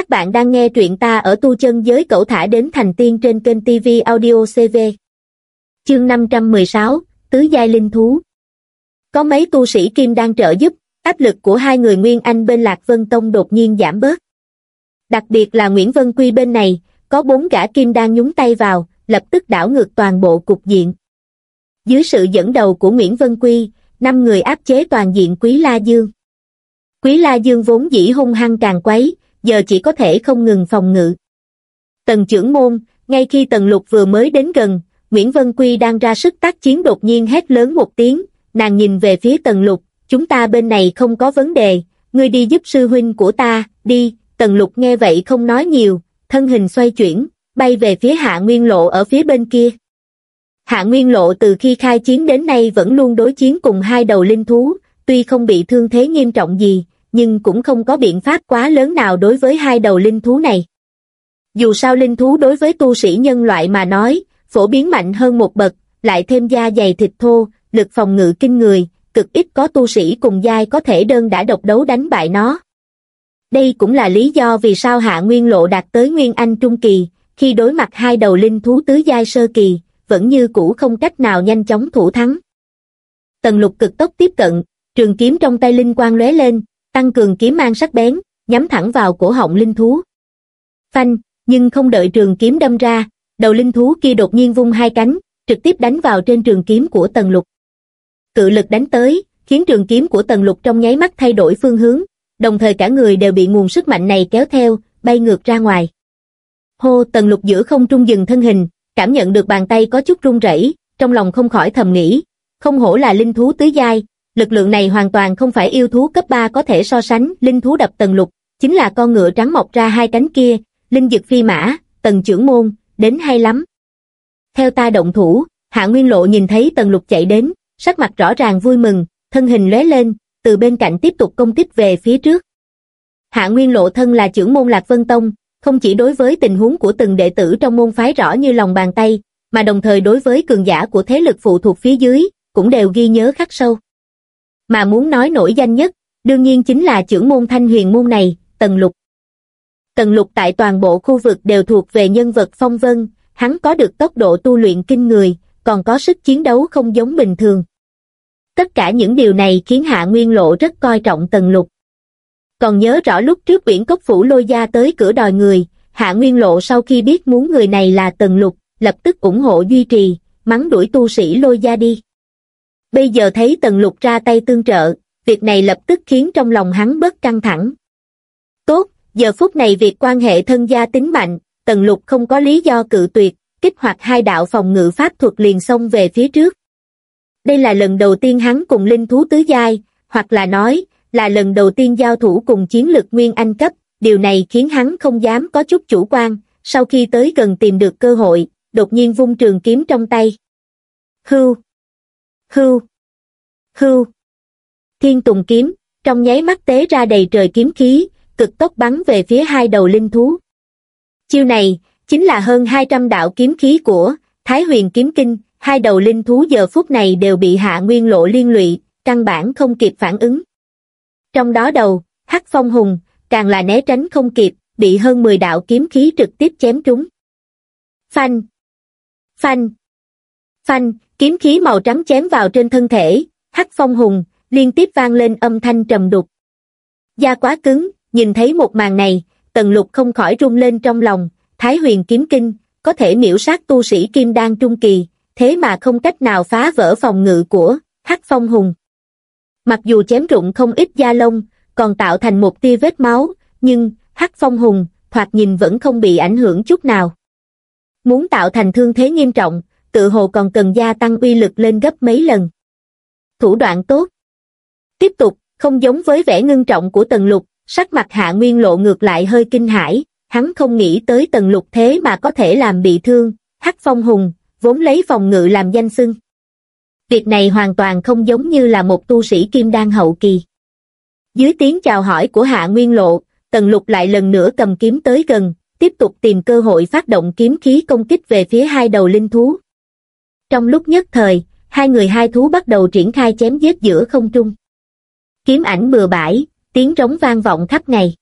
Các bạn đang nghe truyện ta ở tu chân giới cậu thả đến thành tiên trên kênh TV Audio CV. Chương 516, Tứ Giai Linh Thú Có mấy tu sĩ kim đang trợ giúp, áp lực của hai người Nguyên Anh bên Lạc Vân Tông đột nhiên giảm bớt. Đặc biệt là Nguyễn Vân Quy bên này, có bốn gã kim đang nhúng tay vào, lập tức đảo ngược toàn bộ cục diện. Dưới sự dẫn đầu của Nguyễn Vân Quy, năm người áp chế toàn diện Quý La Dương. Quý La Dương vốn dĩ hung hăng càng quấy, giờ chỉ có thể không ngừng phòng ngự. Tần trưởng môn, ngay khi tần lục vừa mới đến gần, Nguyễn Vân Quy đang ra sức tác chiến đột nhiên hét lớn một tiếng, nàng nhìn về phía tần lục, chúng ta bên này không có vấn đề, ngươi đi giúp sư huynh của ta, đi, tần lục nghe vậy không nói nhiều, thân hình xoay chuyển, bay về phía hạ nguyên lộ ở phía bên kia. Hạ Nguyên Lộ từ khi khai chiến đến nay vẫn luôn đối chiến cùng hai đầu linh thú, tuy không bị thương thế nghiêm trọng gì, nhưng cũng không có biện pháp quá lớn nào đối với hai đầu linh thú này. Dù sao linh thú đối với tu sĩ nhân loại mà nói, phổ biến mạnh hơn một bậc, lại thêm da dày thịt thô, lực phòng ngự kinh người, cực ít có tu sĩ cùng giai có thể đơn đã độc đấu đánh bại nó. Đây cũng là lý do vì sao Hạ Nguyên Lộ đạt tới Nguyên Anh Trung Kỳ, khi đối mặt hai đầu linh thú tứ giai sơ kỳ, vẫn như cũ không cách nào nhanh chóng thủ thắng. Tần lục cực tốc tiếp cận, trường kiếm trong tay linh quang lóe lên, tăng cường kiếm mang sắc bén, nhắm thẳng vào cổ họng linh thú. Phanh, nhưng không đợi trường kiếm đâm ra, đầu linh thú kia đột nhiên vung hai cánh, trực tiếp đánh vào trên trường kiếm của tần lục. Cự lực đánh tới, khiến trường kiếm của tần lục trong nháy mắt thay đổi phương hướng, đồng thời cả người đều bị nguồn sức mạnh này kéo theo, bay ngược ra ngoài. Hô tần lục giữa không trung dừng thân hình, cảm nhận được bàn tay có chút run rẩy, trong lòng không khỏi thầm nghĩ, không hổ là linh thú tứ giai, lực lượng này hoàn toàn không phải yêu thú cấp 3 có thể so sánh, linh thú đập tần lục, chính là con ngựa trắng mọc ra hai cánh kia, linh dực phi mã, tần trưởng môn, đến hay lắm. Theo ta động thủ, Hạ Nguyên Lộ nhìn thấy tần lục chạy đến, sắc mặt rõ ràng vui mừng, thân hình lóe lên, từ bên cạnh tiếp tục công kích về phía trước. Hạ Nguyên Lộ thân là trưởng môn Lạc Vân Tông, không chỉ đối với tình huống của từng đệ tử trong môn phái rõ như lòng bàn tay, mà đồng thời đối với cường giả của thế lực phụ thuộc phía dưới, cũng đều ghi nhớ khắc sâu. Mà muốn nói nổi danh nhất, đương nhiên chính là trưởng môn thanh huyền môn này, Tần Lục. Tần Lục tại toàn bộ khu vực đều thuộc về nhân vật phong vân, hắn có được tốc độ tu luyện kinh người, còn có sức chiến đấu không giống bình thường. Tất cả những điều này khiến Hạ Nguyên Lộ rất coi trọng Tần Lục. Còn nhớ rõ lúc trước Uyển cốc phủ lôi gia tới cửa đòi người, Hạ Nguyên Lộ sau khi biết muốn người này là Tần Lục, lập tức ủng hộ duy trì, mắng đuổi tu sĩ lôi gia đi. Bây giờ thấy Tần Lục ra tay tương trợ, việc này lập tức khiến trong lòng hắn bớt căng thẳng. Tốt, giờ phút này việc quan hệ thân gia tính mạnh, Tần Lục không có lý do cự tuyệt, kích hoạt hai đạo phòng ngự pháp thuật liền xông về phía trước. Đây là lần đầu tiên hắn cùng linh thú tứ giai, hoặc là nói, là lần đầu tiên giao thủ cùng chiến lực Nguyên Anh cấp, điều này khiến hắn không dám có chút chủ quan, sau khi tới gần tìm được cơ hội, đột nhiên vung trường kiếm trong tay. Hưu! Hưu! Hưu! Thiên Tùng kiếm, trong nháy mắt tế ra đầy trời kiếm khí, cực tốc bắn về phía hai đầu linh thú. Chiêu này, chính là hơn 200 đạo kiếm khí của Thái huyền kiếm kinh, hai đầu linh thú giờ phút này đều bị hạ nguyên lộ liên lụy, căn bản không kịp phản ứng. Trong đó đầu, hắc phong hùng, càng là né tránh không kịp, bị hơn 10 đạo kiếm khí trực tiếp chém trúng. Phanh! Phanh! Phanh! Kiếm khí màu trắng chém vào trên thân thể, hắc phong hùng, liên tiếp vang lên âm thanh trầm đục. Da quá cứng, nhìn thấy một màn này, tần lục không khỏi rung lên trong lòng, thái huyền kiếm kinh, có thể miễu sát tu sĩ kim đan trung kỳ, thế mà không cách nào phá vỡ phòng ngự của hắc phong hùng. Mặc dù chém rụng không ít da lông, còn tạo thành một tia vết máu, nhưng hắc phong hùng, thoạt nhìn vẫn không bị ảnh hưởng chút nào. Muốn tạo thành thương thế nghiêm trọng, tự hồ còn cần gia tăng uy lực lên gấp mấy lần. Thủ đoạn tốt. Tiếp tục, không giống với vẻ ngưng trọng của tần lục, sắc mặt hạ nguyên lộ ngược lại hơi kinh hãi, hắn không nghĩ tới tần lục thế mà có thể làm bị thương, hắc phong hùng, vốn lấy phòng ngự làm danh xưng. Việc này hoàn toàn không giống như là một tu sĩ kim đan hậu kỳ. Dưới tiếng chào hỏi của hạ nguyên lộ, tần lục lại lần nữa cầm kiếm tới gần, tiếp tục tìm cơ hội phát động kiếm khí công kích về phía hai đầu linh thú. Trong lúc nhất thời, hai người hai thú bắt đầu triển khai chém giết giữa không trung. Kiếm ảnh bừa bãi, tiếng trống vang vọng khắp ngày.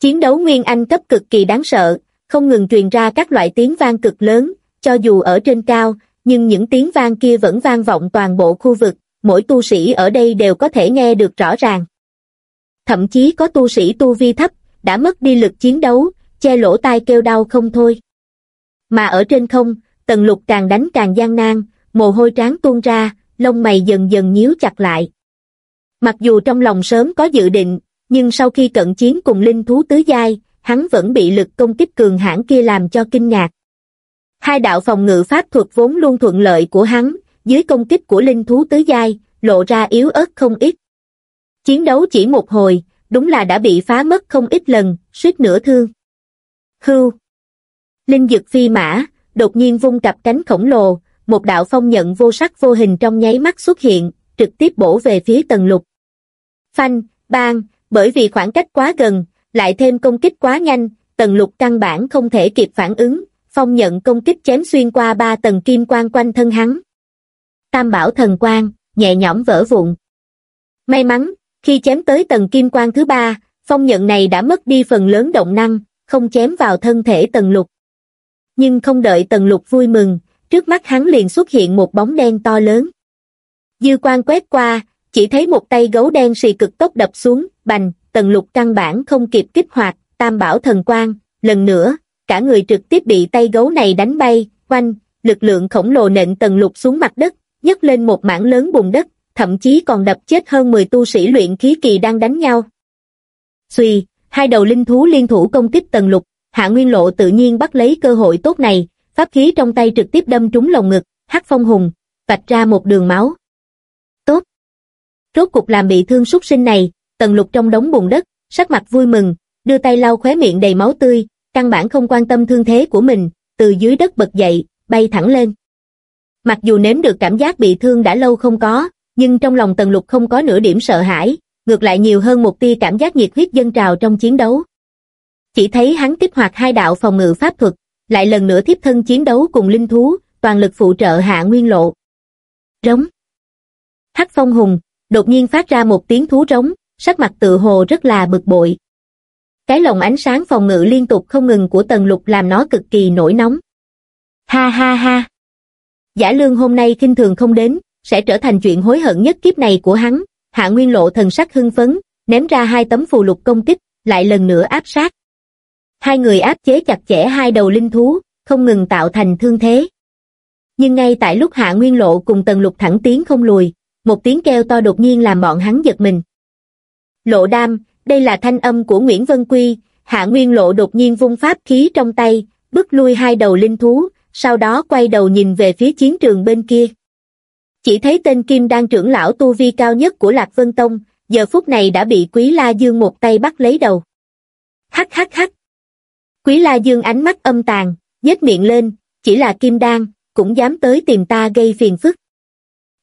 Chiến đấu Nguyên Anh cấp cực kỳ đáng sợ, không ngừng truyền ra các loại tiếng vang cực lớn, cho dù ở trên cao, nhưng những tiếng vang kia vẫn vang vọng toàn bộ khu vực, mỗi tu sĩ ở đây đều có thể nghe được rõ ràng. Thậm chí có tu sĩ tu vi thấp, đã mất đi lực chiến đấu, che lỗ tai kêu đau không thôi. Mà ở trên không, tần lục càng đánh càng gian nan, mồ hôi trán tuôn ra, lông mày dần dần nhíu chặt lại. Mặc dù trong lòng sớm có dự định, nhưng sau khi cận chiến cùng linh thú tứ giai, hắn vẫn bị lực công kích cường hãn kia làm cho kinh ngạc. Hai đạo phòng ngự pháp thuật vốn luôn thuận lợi của hắn, dưới công kích của linh thú tứ giai, lộ ra yếu ớt không ít. Chiến đấu chỉ một hồi, đúng là đã bị phá mất không ít lần, suýt nửa thương. Hưu. Linh dực phi mã, đột nhiên vung cặp cánh khổng lồ, một đạo phong nhận vô sắc vô hình trong nháy mắt xuất hiện, trực tiếp bổ về phía tần lục. Phanh, bang, bởi vì khoảng cách quá gần, lại thêm công kích quá nhanh, tần lục căn bản không thể kịp phản ứng, phong nhận công kích chém xuyên qua ba tầng kim quang quanh thân hắn. Tam bảo thần quang, nhẹ nhõm vỡ vụn. May mắn, khi chém tới tầng kim quang thứ ba, phong nhận này đã mất đi phần lớn động năng, không chém vào thân thể tần lục. Nhưng không đợi tần lục vui mừng, trước mắt hắn liền xuất hiện một bóng đen to lớn. Dư quan quét qua, chỉ thấy một tay gấu đen xì cực tốc đập xuống, bành, tần lục căn bản không kịp kích hoạt, tam bảo thần quang, lần nữa, cả người trực tiếp bị tay gấu này đánh bay, quanh, lực lượng khổng lồ nện tần lục xuống mặt đất, nhấc lên một mảng lớn bùn đất, thậm chí còn đập chết hơn 10 tu sĩ luyện khí kỳ đang đánh nhau. Xùy, hai đầu linh thú liên thủ công kích tần lục, hạ nguyên lộ tự nhiên bắt lấy cơ hội tốt này, pháp khí trong tay trực tiếp đâm trúng lồng ngực, hắc phong hùng, vạch ra một đường máu. Tốt! Rốt cục làm bị thương súc sinh này, tần lục trong đống bùn đất, sắc mặt vui mừng, đưa tay lau khóe miệng đầy máu tươi, căn bản không quan tâm thương thế của mình, từ dưới đất bật dậy, bay thẳng lên. Mặc dù nếm được cảm giác bị thương đã lâu không có, nhưng trong lòng tần lục không có nửa điểm sợ hãi, ngược lại nhiều hơn một tia cảm giác nhiệt huyết dân trào trong chiến đấu. Chỉ thấy hắn kích hoạt hai đạo phòng ngự pháp thuật, lại lần nữa tiếp thân chiến đấu cùng linh thú, toàn lực phụ trợ hạ nguyên lộ. Rống. Hắc phong hùng, đột nhiên phát ra một tiếng thú rống, sắc mặt tự hồ rất là bực bội. Cái lồng ánh sáng phòng ngự liên tục không ngừng của tần lục làm nó cực kỳ nổi nóng. Ha ha ha. Giả lương hôm nay kinh thường không đến, sẽ trở thành chuyện hối hận nhất kiếp này của hắn. Hạ Nguyên Lộ thần sắc hưng phấn, ném ra hai tấm phù lục công kích, lại lần nữa áp sát. Hai người áp chế chặt chẽ hai đầu linh thú, không ngừng tạo thành thương thế. Nhưng ngay tại lúc Hạ Nguyên Lộ cùng Tần Lục thẳng tiến không lùi, một tiếng kêu to đột nhiên làm bọn hắn giật mình. Lộ đam, đây là thanh âm của Nguyễn Vân Quy, Hạ Nguyên Lộ đột nhiên vung pháp khí trong tay, bước lui hai đầu linh thú, sau đó quay đầu nhìn về phía chiến trường bên kia. Chỉ thấy tên Kim đang trưởng lão tu vi cao nhất của Lạc Vân Tông, giờ phút này đã bị Quý La Dương một tay bắt lấy đầu. Hắc hắc hắc. Quý La Dương ánh mắt âm tàn, nhếch miệng lên, chỉ là Kim Đan, cũng dám tới tìm ta gây phiền phức.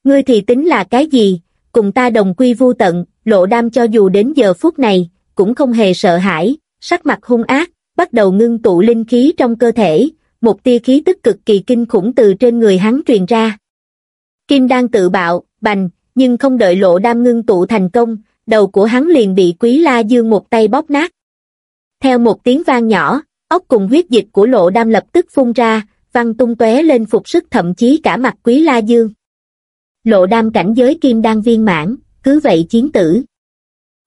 Ngươi thì tính là cái gì, cùng ta đồng quy vu tận, lộ đam cho dù đến giờ phút này, cũng không hề sợ hãi, sắc mặt hung ác, bắt đầu ngưng tụ linh khí trong cơ thể, một tia khí tức cực kỳ kinh khủng từ trên người hắn truyền ra. Kim đang tự bạo, bành, nhưng không đợi lộ đam ngưng tụ thành công, đầu của hắn liền bị quý la dương một tay bóp nát. Theo một tiếng vang nhỏ, ốc cùng huyết dịch của lộ đam lập tức phun ra, văng tung tóe lên phục sức thậm chí cả mặt quý la dương. Lộ đam cảnh giới kim đan viên mãn, cứ vậy chiến tử.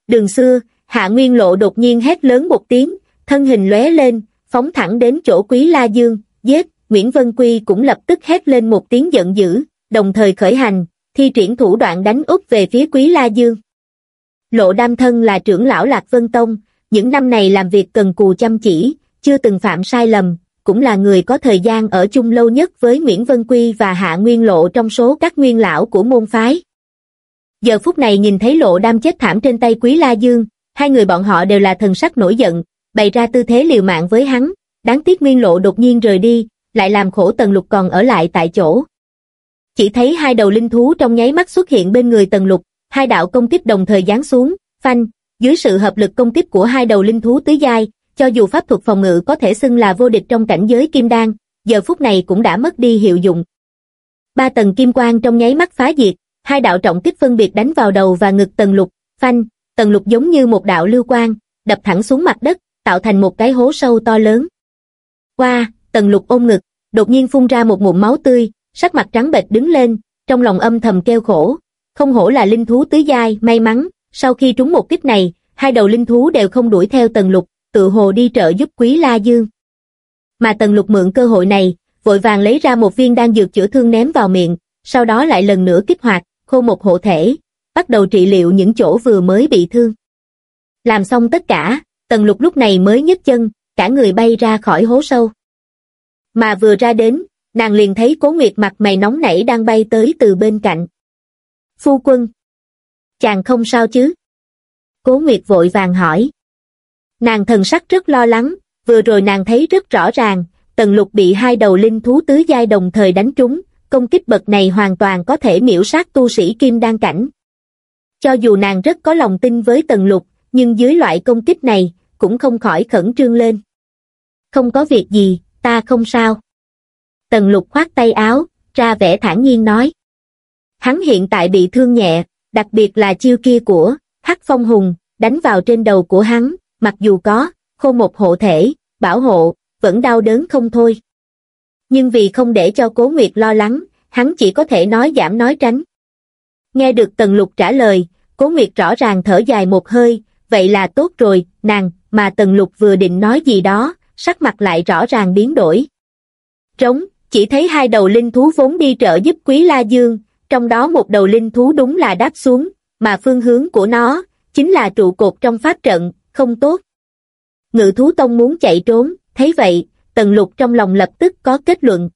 Đường xưa, hạ nguyên lộ đột nhiên hét lớn một tiếng, thân hình lóe lên, phóng thẳng đến chỗ quý la dương, giết, Nguyễn Vân Quy cũng lập tức hét lên một tiếng giận dữ, đồng thời khởi hành, thi triển thủ đoạn đánh úp về phía Quý La Dương. Lộ Đam Thân là trưởng lão Lạc Vân Tông, những năm này làm việc cần cù chăm chỉ, chưa từng phạm sai lầm, cũng là người có thời gian ở chung lâu nhất với Nguyễn Vân Quy và Hạ Nguyên Lộ trong số các nguyên lão của môn phái. Giờ phút này nhìn thấy Lộ Đam chết thảm trên tay Quý La Dương, hai người bọn họ đều là thần sắc nổi giận, bày ra tư thế liều mạng với hắn, đáng tiếc Nguyên Lộ đột nhiên rời đi, lại làm khổ Tần Lục còn ở lại tại chỗ. Chỉ thấy hai đầu linh thú trong nháy mắt xuất hiện bên người Tần Lục, hai đạo công kích đồng thời giáng xuống, phanh, dưới sự hợp lực công kích của hai đầu linh thú tứ giai, cho dù pháp thuật phòng ngự có thể xưng là vô địch trong cảnh giới kim đan, giờ phút này cũng đã mất đi hiệu dụng. Ba tầng kim quang trong nháy mắt phá diệt, hai đạo trọng kích phân biệt đánh vào đầu và ngực Tần Lục, phanh, Tần Lục giống như một đạo lưu quang, đập thẳng xuống mặt đất, tạo thành một cái hố sâu to lớn. Qua, tần lục ôm ngực, đột nhiên phun ra một ngụm máu tươi, sắc mặt trắng bệch đứng lên, trong lòng âm thầm kêu khổ. Không hổ là linh thú tứ giai, may mắn, sau khi trúng một kích này, hai đầu linh thú đều không đuổi theo tần lục, tự hồ đi trợ giúp quý La Dương. Mà tần lục mượn cơ hội này, vội vàng lấy ra một viên đan dược chữa thương ném vào miệng, sau đó lại lần nữa kích hoạt, khô một hộ thể, bắt đầu trị liệu những chỗ vừa mới bị thương. Làm xong tất cả, tần lục lúc này mới nhấc chân, cả người bay ra khỏi hố sâu. Mà vừa ra đến, nàng liền thấy cố nguyệt mặt mày nóng nảy đang bay tới từ bên cạnh. Phu quân! Chàng không sao chứ? Cố nguyệt vội vàng hỏi. Nàng thần sắc rất lo lắng, vừa rồi nàng thấy rất rõ ràng, tần lục bị hai đầu linh thú tứ giai đồng thời đánh trúng, công kích bậc này hoàn toàn có thể miễu sát tu sĩ kim đan cảnh. Cho dù nàng rất có lòng tin với tần lục, nhưng dưới loại công kích này, cũng không khỏi khẩn trương lên. Không có việc gì, ta không sao. Tần lục khoát tay áo, ra vẻ thản nhiên nói. Hắn hiện tại bị thương nhẹ, đặc biệt là chiêu kia của Hắc Phong Hùng, đánh vào trên đầu của hắn, mặc dù có khô một hộ thể, bảo hộ, vẫn đau đớn không thôi. Nhưng vì không để cho Cố Nguyệt lo lắng, hắn chỉ có thể nói giảm nói tránh. Nghe được Tần Lục trả lời, Cố Nguyệt rõ ràng thở dài một hơi, vậy là tốt rồi, nàng, mà Tần Lục vừa định nói gì đó, sắc mặt lại rõ ràng biến đổi. Trống, chỉ thấy hai đầu linh thú vốn đi trợ giúp Quý La Dương, trong đó một đầu linh thú đúng là đáp xuống, mà phương hướng của nó, chính là trụ cột trong pháp trận, không tốt. Ngự thú tông muốn chạy trốn, thấy vậy, Tần Lục trong lòng lập tức có kết luận.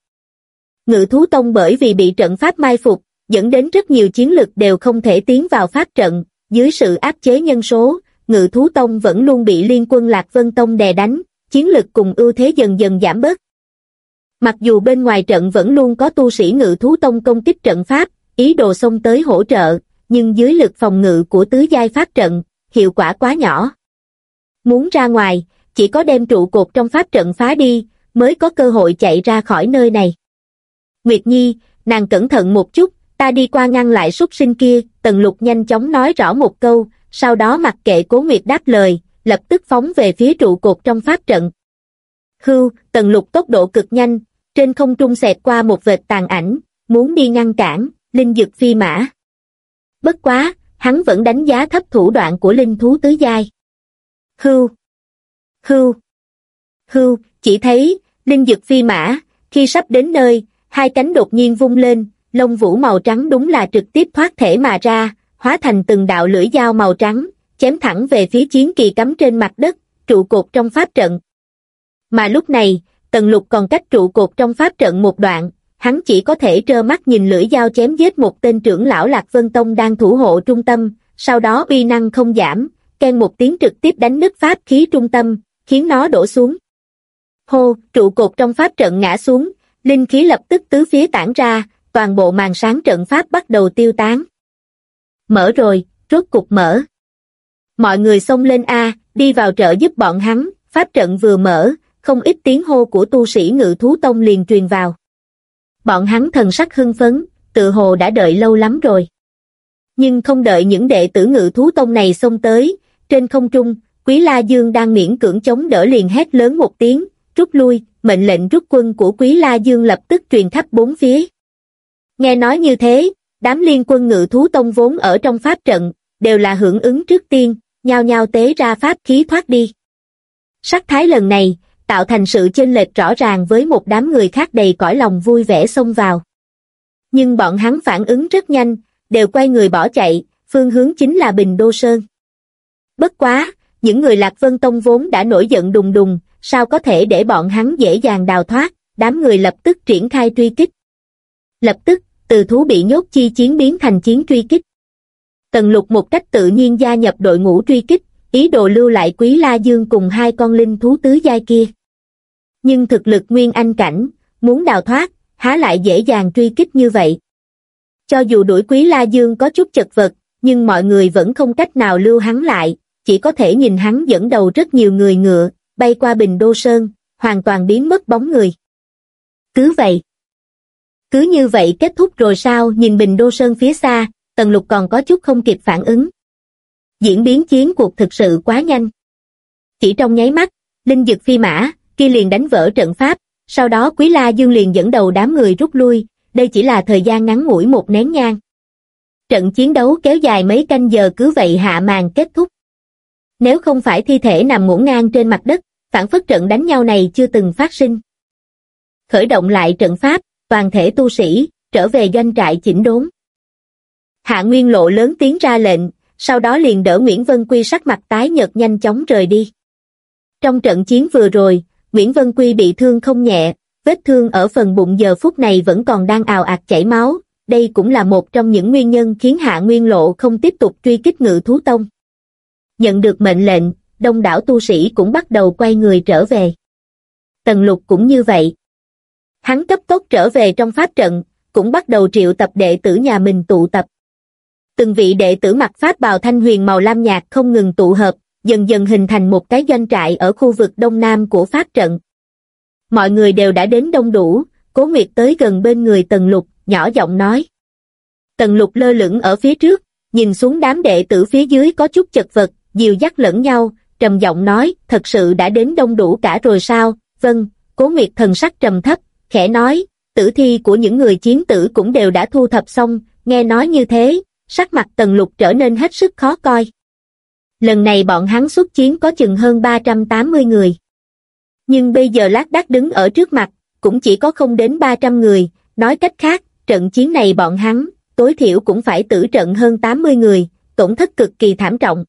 Ngự thú tông bởi vì bị trận pháp mai phục, dẫn đến rất nhiều chiến lực đều không thể tiến vào pháp trận, dưới sự áp chế nhân số, ngự thú tông vẫn luôn bị liên quân Lạc Vân Tông đè đánh, chiến lực cùng ưu thế dần dần giảm bớt. Mặc dù bên ngoài trận vẫn luôn có tu sĩ ngự thú tông công kích trận pháp, ý đồ xông tới hỗ trợ, nhưng dưới lực phòng ngự của tứ giai pháp trận, hiệu quả quá nhỏ. Muốn ra ngoài, chỉ có đem trụ cột trong pháp trận phá đi, mới có cơ hội chạy ra khỏi nơi này. Nguyệt Nhi, nàng cẩn thận một chút, ta đi qua ngăn lại súc sinh kia, Tần Lục nhanh chóng nói rõ một câu, sau đó mặc kệ Cố Nguyệt đáp lời, lập tức phóng về phía trụ cột trong pháp trận. Hưu, Tần Lục tốc độ cực nhanh, trên không trung xẹt qua một vệt tàn ảnh, muốn đi ngăn cản, Linh Dực phi mã. Bất quá, hắn vẫn đánh giá thấp thủ đoạn của linh thú tứ giai. Hưu, hưu, hưu, chỉ thấy, Linh Dực phi mã, khi sắp đến nơi, hai cánh đột nhiên vung lên, lông vũ màu trắng đúng là trực tiếp thoát thể mà ra, hóa thành từng đạo lưỡi dao màu trắng, chém thẳng về phía chiến kỳ cắm trên mặt đất, trụ cột trong pháp trận. Mà lúc này, Tần Lục còn cách trụ cột trong pháp trận một đoạn, hắn chỉ có thể trơ mắt nhìn lưỡi dao chém giết một tên trưởng lão Lạc Vân Tông đang thủ hộ trung tâm, sau đó uy năng không giảm, ken một tiếng trực tiếp đánh nứt pháp khí trung tâm, khiến nó đổ xuống. Hô, trụ cột trong pháp trận ngã xuống, linh khí lập tức tứ phía tản ra, toàn bộ màn sáng trận pháp bắt đầu tiêu tán. Mở rồi, rốt cục mở. Mọi người xông lên A, đi vào trợ giúp bọn hắn, pháp trận vừa mở, không ít tiếng hô của tu sĩ ngự thú tông liền truyền vào. Bọn hắn thần sắc hưng phấn, tự hồ đã đợi lâu lắm rồi. Nhưng không đợi những đệ tử ngự thú tông này xông tới, trên không trung, Quý La Dương đang miễn cưỡng chống đỡ liền hét lớn một tiếng, rút lui, mệnh lệnh rút quân của Quý La Dương lập tức truyền khắp bốn phía. Nghe nói như thế, đám liên quân ngự thú tông vốn ở trong pháp trận, đều là hưởng ứng trước tiên, nhao nhao tế ra pháp khí thoát đi. Sắc thái lần này, tạo thành sự chênh lệch rõ ràng với một đám người khác đầy cõi lòng vui vẻ xông vào. Nhưng bọn hắn phản ứng rất nhanh, đều quay người bỏ chạy, phương hướng chính là Bình Đô Sơn. Bất quá, những người Lạc Vân Tông vốn đã nổi giận đùng đùng, sao có thể để bọn hắn dễ dàng đào thoát, đám người lập tức triển khai truy kích. Lập tức, từ thú bị nhốt chi chiến biến thành chiến truy kích. Tần lục một cách tự nhiên gia nhập đội ngũ truy kích, ý đồ lưu lại Quý La Dương cùng hai con linh thú tứ giai kia. Nhưng thực lực nguyên anh cảnh, muốn đào thoát, há lại dễ dàng truy kích như vậy. Cho dù đuổi Quý La Dương có chút chật vật, nhưng mọi người vẫn không cách nào lưu hắn lại, chỉ có thể nhìn hắn dẫn đầu rất nhiều người ngựa, bay qua Bình Đô Sơn, hoàn toàn biến mất bóng người. Cứ vậy. Cứ như vậy kết thúc rồi sao nhìn Bình Đô Sơn phía xa, Tần Lục còn có chút không kịp phản ứng. Diễn biến chiến cuộc thực sự quá nhanh. Chỉ trong nháy mắt, linh dực phi mã, kia liền đánh vỡ trận pháp, sau đó Quý La Dương liền dẫn đầu đám người rút lui, đây chỉ là thời gian ngắn ngủi một nén nhang. Trận chiến đấu kéo dài mấy canh giờ cứ vậy hạ màn kết thúc. Nếu không phải thi thể nằm ngổn ngang trên mặt đất, phản phất trận đánh nhau này chưa từng phát sinh. Khởi động lại trận pháp, toàn thể tu sĩ, trở về doanh trại chỉnh đốn. Hạ Nguyên Lộ lớn tiếng ra lệnh, sau đó liền đỡ Nguyễn Vân Quy sắc mặt tái nhợt nhanh chóng rời đi. Trong trận chiến vừa rồi, Nguyễn Vân Quy bị thương không nhẹ, vết thương ở phần bụng giờ phút này vẫn còn đang ào ạt chảy máu, đây cũng là một trong những nguyên nhân khiến Hạ Nguyên Lộ không tiếp tục truy kích ngự thú tông. Nhận được mệnh lệnh, đông đảo tu sĩ cũng bắt đầu quay người trở về. Tần lục cũng như vậy. Hắn cấp tốc trở về trong pháp trận, cũng bắt đầu triệu tập đệ tử nhà mình tụ tập. Từng vị đệ tử mặc pháp bào thanh huyền màu lam nhạt không ngừng tụ hợp, dần dần hình thành một cái doanh trại ở khu vực đông nam của pháp trận. Mọi người đều đã đến đông đủ, Cố Nguyệt tới gần bên người Tần Lục, nhỏ giọng nói. Tần Lục lơ lửng ở phía trước, nhìn xuống đám đệ tử phía dưới có chút chật vật, dìu dắt lẫn nhau, trầm giọng nói, thật sự đã đến đông đủ cả rồi sao, vâng, Cố Nguyệt thần sắc trầm thấp, khẽ nói, tử thi của những người chiến tử cũng đều đã thu thập xong, nghe nói như thế, sắc mặt Tần Lục trở nên hết sức khó coi. Lần này bọn hắn xuất chiến có chừng hơn 380 người. Nhưng bây giờ lát đác đứng ở trước mặt, cũng chỉ có không đến 300 người, nói cách khác, trận chiến này bọn hắn, tối thiểu cũng phải tử trận hơn 80 người, tổn thất cực kỳ thảm trọng.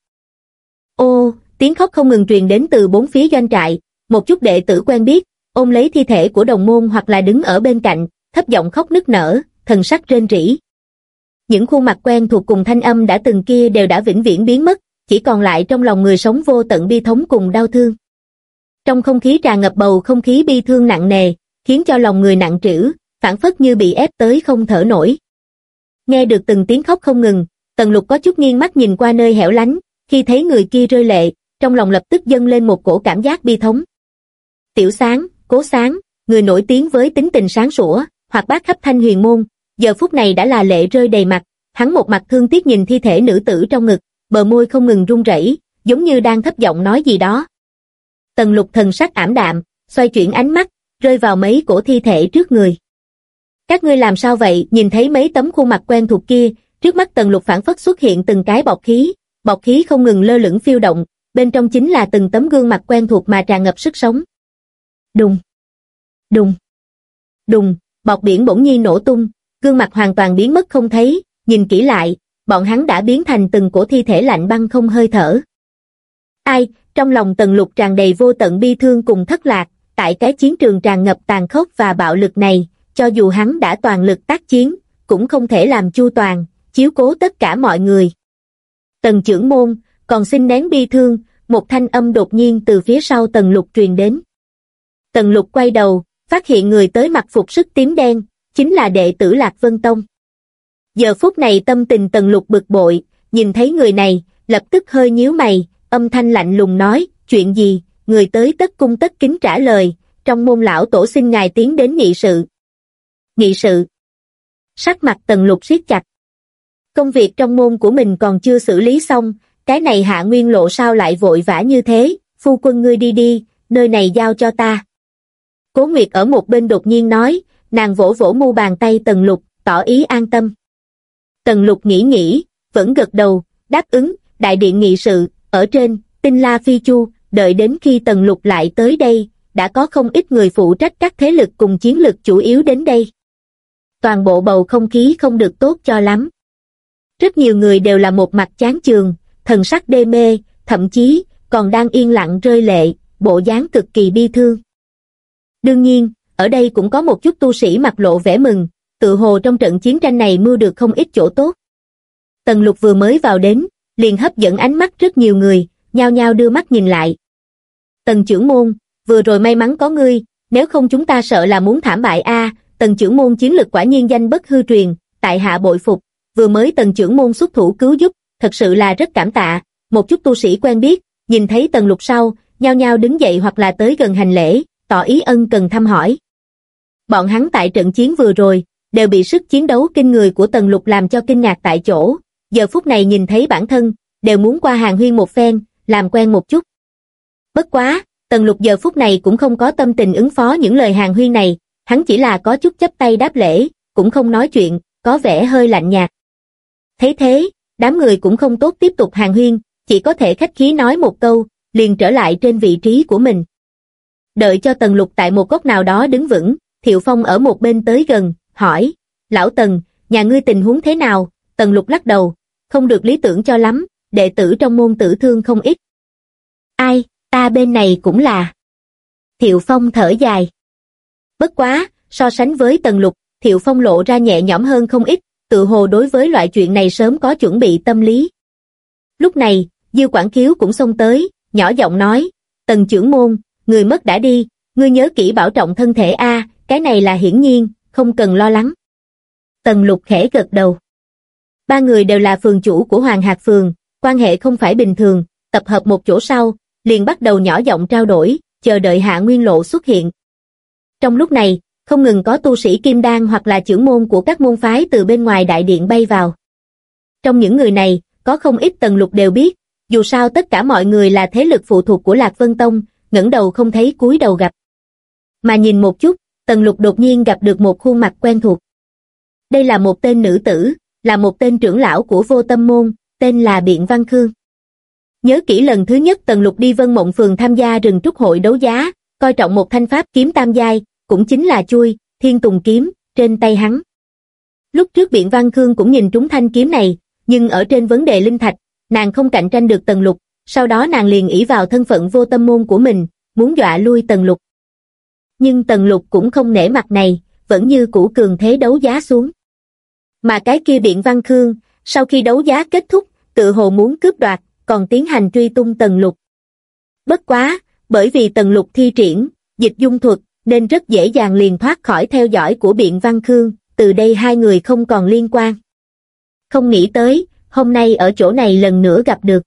Ô, tiếng khóc không ngừng truyền đến từ bốn phía doanh trại, một chút đệ tử quen biết, ôm lấy thi thể của đồng môn hoặc là đứng ở bên cạnh, thấp giọng khóc nức nở, thần sắc rên rỉ. Những khuôn mặt quen thuộc cùng thanh âm đã từng kia đều đã vĩnh viễn biến mất, chỉ còn lại trong lòng người sống vô tận bi thống cùng đau thương. Trong không khí tràn ngập bầu không khí bi thương nặng nề, khiến cho lòng người nặng trĩu, phản phất như bị ép tới không thở nổi. Nghe được từng tiếng khóc không ngừng, Tần Lục có chút nghiêng mắt nhìn qua nơi hẻo lánh, khi thấy người kia rơi lệ, trong lòng lập tức dâng lên một cổ cảm giác bi thống. Tiểu sáng, cố sáng, người nổi tiếng với tính tình sáng sủa, hoặc bác khắp thanh huyền môn, giờ phút này đã là lệ rơi đầy mặt, hắn một mặt thương tiếc nhìn thi thể nữ tử trong ngực, bờ môi không ngừng run rẩy, giống như đang thấp giọng nói gì đó. Tần lục thần sắc ảm đạm, xoay chuyển ánh mắt, rơi vào mấy cổ thi thể trước người. Các ngươi làm sao vậy, nhìn thấy mấy tấm khuôn mặt quen thuộc kia, trước mắt tần lục phản phất xuất hiện từng cái bọc khí, bọc khí không ngừng lơ lửng phiêu động, bên trong chính là từng tấm gương mặt quen thuộc mà tràn ngập sức sống. Đùng, đùng, đùng, bọc biển bỗng nhiên nổ tung, gương mặt hoàn toàn biến mất không thấy, nhìn kỹ lại, bọn hắn đã biến thành từng cổ thi thể lạnh băng không hơi thở. Ai, trong lòng tần lục tràn đầy vô tận bi thương cùng thất lạc, tại cái chiến trường tràn ngập tàn khốc và bạo lực này, cho dù hắn đã toàn lực tác chiến, cũng không thể làm chu toàn, chiếu cố tất cả mọi người. Tần trưởng môn, còn xin nén bi thương, một thanh âm đột nhiên từ phía sau tần lục truyền đến. Tần lục quay đầu, phát hiện người tới mặc phục sức tím đen, chính là đệ tử Lạc Vân Tông. Giờ phút này tâm tình tần lục bực bội, nhìn thấy người này, lập tức hơi nhíu mày, âm thanh lạnh lùng nói, chuyện gì, người tới tất cung tất kính trả lời, trong môn lão tổ xin ngài tiến đến nghị sự. Nghị sự. Sắc mặt tần lục siết chặt. Công việc trong môn của mình còn chưa xử lý xong, cái này hạ nguyên lộ sao lại vội vã như thế, phu quân ngươi đi đi, nơi này giao cho ta. Cố Nguyệt ở một bên đột nhiên nói, nàng vỗ vỗ mu bàn tay tần lục, tỏ ý an tâm. Tần lục nghĩ nghĩ, vẫn gật đầu, đáp ứng, đại điện nghị sự, ở trên, tinh la phi chu, đợi đến khi tần lục lại tới đây, đã có không ít người phụ trách các thế lực cùng chiến lực chủ yếu đến đây. Toàn bộ bầu không khí không được tốt cho lắm. Rất nhiều người đều là một mặt chán chường, thần sắc đê mê, thậm chí còn đang yên lặng rơi lệ, bộ dáng cực kỳ bi thương. Đương nhiên, ở đây cũng có một chút tu sĩ mặt lộ vẻ mừng, tự hồ trong trận chiến tranh này mưu được không ít chỗ tốt. Tần lục vừa mới vào đến, liền hấp dẫn ánh mắt rất nhiều người, nhao nhao đưa mắt nhìn lại. Tần trưởng môn, vừa rồi may mắn có ngươi, nếu không chúng ta sợ là muốn thảm bại a. Tần trưởng môn chiến lực quả nhiên danh bất hư truyền, tại hạ bội phục, vừa mới tần trưởng môn xuất thủ cứu giúp, thật sự là rất cảm tạ. Một chút tu sĩ quen biết, nhìn thấy tần lục sau, nhao nhao đứng dậy hoặc là tới gần hành lễ, tỏ ý ân cần thăm hỏi. Bọn hắn tại trận chiến vừa rồi, đều bị sức chiến đấu kinh người của tần lục làm cho kinh ngạc tại chỗ, giờ phút này nhìn thấy bản thân, đều muốn qua hàng huyên một phen, làm quen một chút. Bất quá, Tần lục giờ phút này cũng không có tâm tình ứng phó những lời hàng huyên này, hắn chỉ là có chút chấp tay đáp lễ, cũng không nói chuyện, có vẻ hơi lạnh nhạt. Thấy thế, đám người cũng không tốt tiếp tục hàng huyên, chỉ có thể khách khí nói một câu, liền trở lại trên vị trí của mình. Đợi cho Tần Lục tại một góc nào đó đứng vững, Thiệu Phong ở một bên tới gần, hỏi, Lão Tần, nhà ngươi tình huống thế nào? Tần Lục lắc đầu, không được lý tưởng cho lắm, đệ tử trong môn tử thương không ít. Ai, ta bên này cũng là. Thiệu Phong thở dài. Bất quá, so sánh với Tần Lục, Thiệu Phong lộ ra nhẹ nhõm hơn không ít, tự hồ đối với loại chuyện này sớm có chuẩn bị tâm lý. Lúc này, Dư Quảng Khiếu cũng xông tới, nhỏ giọng nói, Tần trưởng môn, người mất đã đi, ngươi nhớ kỹ bảo trọng thân thể a, cái này là hiển nhiên, không cần lo lắng. Tần lục khẽ gật đầu. Ba người đều là phường chủ của Hoàng Hạc Phường, quan hệ không phải bình thường, tập hợp một chỗ sau, liền bắt đầu nhỏ giọng trao đổi, chờ đợi Hạ Nguyên Lộ xuất hiện. Trong lúc này, không ngừng có tu sĩ kim đan hoặc là trưởng môn của các môn phái từ bên ngoài đại điện bay vào. Trong những người này, có không ít tần lục đều biết, dù sao tất cả mọi người là thế lực phụ thuộc của Lạc Vân Tông, ngẩng đầu không thấy cúi đầu gặp. Mà nhìn một chút, tần lục đột nhiên gặp được một khuôn mặt quen thuộc. Đây là một tên nữ tử, là một tên trưởng lão của vô tâm môn, tên là Biện Văn Khương. Nhớ kỹ lần thứ nhất Tần Lục đi Vân Mộng Phường tham gia rừng trúc hội đấu giá, coi trọng một thanh pháp kiếm tam giai, cũng chính là chui, thiên tùng kiếm, trên tay hắn. Lúc trước Biện Văn Khương cũng nhìn trúng thanh kiếm này, nhưng ở trên vấn đề linh thạch, nàng không cạnh tranh được Tần Lục, sau đó nàng liền ỷ vào thân phận vô tâm môn của mình, muốn dọa lui Tần Lục. Nhưng Tần Lục cũng không nể mặt này, vẫn như cũ cường thế đấu giá xuống. Mà cái kia Biện Văn Khương, sau khi đấu giá kết thúc, tự hồ muốn cướp đoạt, còn tiến hành truy tung Tần Lục. Bất quá, bởi vì Tần Lục thi triển, dịch dung thuật, nên rất dễ dàng liền thoát khỏi theo dõi của Biện Văn Khương, từ đây hai người không còn liên quan. Không nghĩ tới, hôm nay ở chỗ này lần nữa gặp được.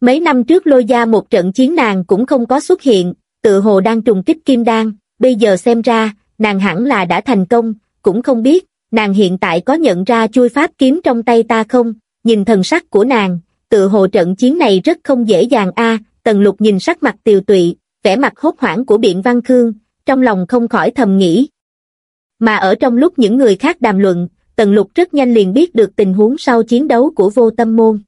Mấy năm trước lôi ra một trận chiến nàng cũng không có xuất hiện, tự hồ đang trùng kích kim đan, bây giờ xem ra, nàng hẳn là đã thành công, cũng không biết, nàng hiện tại có nhận ra chui pháp kiếm trong tay ta không, nhìn thần sắc của nàng, tự hồ trận chiến này rất không dễ dàng a tần lục nhìn sắc mặt tiều tụy, vẻ mặt hốt hoảng của biện văn khương, trong lòng không khỏi thầm nghĩ. Mà ở trong lúc những người khác đàm luận, tần lục rất nhanh liền biết được tình huống sau chiến đấu của vô tâm môn.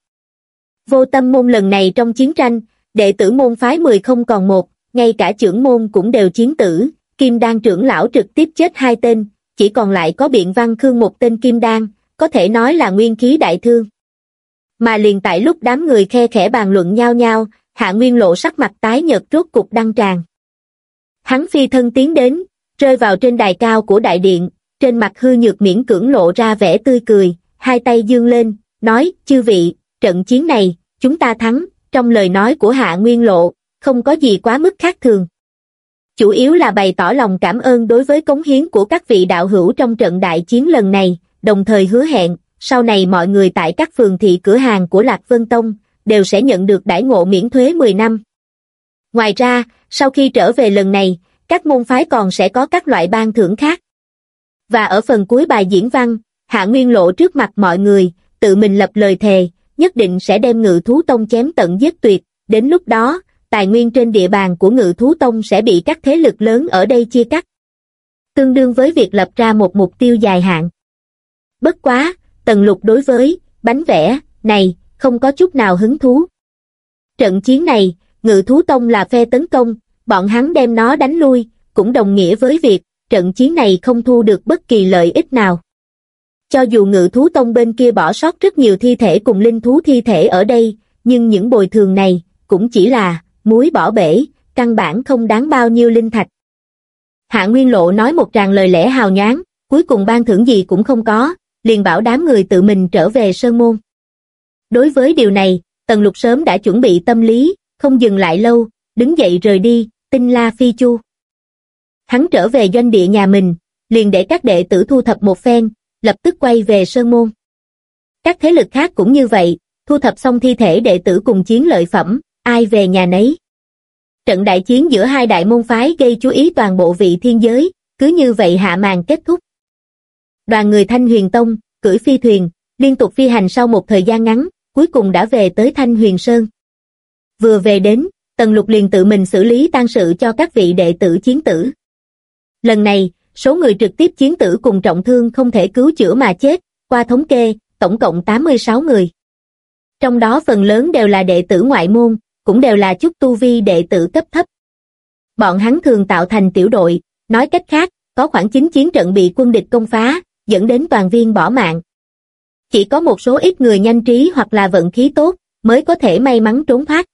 Vô tâm môn lần này trong chiến tranh, đệ tử môn phái 10 không còn một, ngay cả trưởng môn cũng đều chiến tử, kim đan trưởng lão trực tiếp chết hai tên, chỉ còn lại có biện văn khương một tên kim đan, có thể nói là nguyên khí đại thương. Mà liền tại lúc đám người khe khẽ bàn luận nhau nhau, hạ nguyên lộ sắc mặt tái nhợt rốt cục đăng tràng. Hắn phi thân tiến đến, rơi vào trên đài cao của đại điện, trên mặt hư nhược miễn cưỡng lộ ra vẻ tươi cười, hai tay dương lên, nói, chư vị, trận chiến này, chúng ta thắng, trong lời nói của hạ nguyên lộ, không có gì quá mức khác thường chủ yếu là bày tỏ lòng cảm ơn đối với cống hiến của các vị đạo hữu trong trận đại chiến lần này, đồng thời hứa hẹn, sau này mọi người tại các phường thị cửa hàng của Lạc Vân Tông, đều sẽ nhận được đãi ngộ miễn thuế 10 năm. Ngoài ra, sau khi trở về lần này, các môn phái còn sẽ có các loại ban thưởng khác. Và ở phần cuối bài diễn văn, Hạ Nguyên Lộ trước mặt mọi người, tự mình lập lời thề, nhất định sẽ đem ngự thú tông chém tận giết tuyệt, đến lúc đó, tài nguyên trên địa bàn của ngự thú tông sẽ bị các thế lực lớn ở đây chia cắt. Tương đương với việc lập ra một mục tiêu dài hạn. Bất quá, tần lục đối với, bánh vẽ, này, không có chút nào hứng thú. Trận chiến này, ngự thú tông là phe tấn công, bọn hắn đem nó đánh lui, cũng đồng nghĩa với việc, trận chiến này không thu được bất kỳ lợi ích nào. Cho dù ngự thú tông bên kia bỏ sót rất nhiều thi thể cùng linh thú thi thể ở đây, nhưng những bồi thường này, cũng chỉ là, muối bỏ bể, căn bản không đáng bao nhiêu linh thạch. Hạ Nguyên Lộ nói một tràng lời lẽ hào nhoáng, cuối cùng ban thưởng gì cũng không có, liền bảo đám người tự mình trở về Sơn Môn. Đối với điều này, Tần Lục sớm đã chuẩn bị tâm lý, không dừng lại lâu, đứng dậy rời đi, tinh la phi chu. Hắn trở về doanh địa nhà mình, liền để các đệ tử thu thập một phen, lập tức quay về Sơn Môn. Các thế lực khác cũng như vậy, thu thập xong thi thể đệ tử cùng chiến lợi phẩm, ai về nhà nấy. Trận đại chiến giữa hai đại môn phái gây chú ý toàn bộ vị thiên giới, cứ như vậy hạ màn kết thúc. Đoàn người Thanh Huyền Tông, cưỡi phi thuyền, liên tục phi hành sau một thời gian ngắn, cuối cùng đã về tới Thanh Huyền Sơn. Vừa về đến, Tần Lục liền tự mình xử lý tang sự cho các vị đệ tử chiến tử. Lần này, số người trực tiếp chiến tử cùng trọng thương không thể cứu chữa mà chết, qua thống kê, tổng cộng 86 người. Trong đó phần lớn đều là đệ tử ngoại môn, cũng đều là chút tu vi đệ tử cấp thấp. Bọn hắn thường tạo thành tiểu đội, nói cách khác, có khoảng 9 chiến trận bị quân địch công phá, dẫn đến toàn viên bỏ mạng. Chỉ có một số ít người nhanh trí hoặc là vận khí tốt, mới có thể may mắn trốn thoát.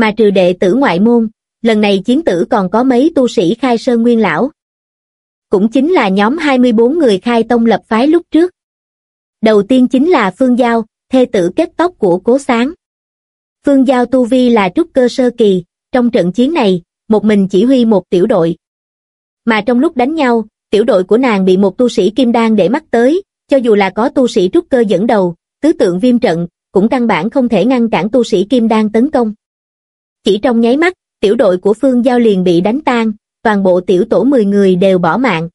Mà trừ đệ tử ngoại môn, lần này chiến tử còn có mấy tu sĩ khai sơn nguyên lão. Cũng chính là nhóm 24 người khai tông lập phái lúc trước. Đầu tiên chính là Phương Giao, thê tử kết tóc của Cố Sáng. Phương Giao Tu Vi là trúc cơ sơ kỳ, trong trận chiến này, một mình chỉ huy một tiểu đội. Mà trong lúc đánh nhau, tiểu đội của nàng bị một tu sĩ kim đan để mắt tới, cho dù là có tu sĩ trúc cơ dẫn đầu, tứ tượng viêm trận, cũng căn bản không thể ngăn cản tu sĩ kim đan tấn công. Chỉ trong nháy mắt, tiểu đội của Phương Giao liền bị đánh tan, toàn bộ tiểu tổ 10 người đều bỏ mạng.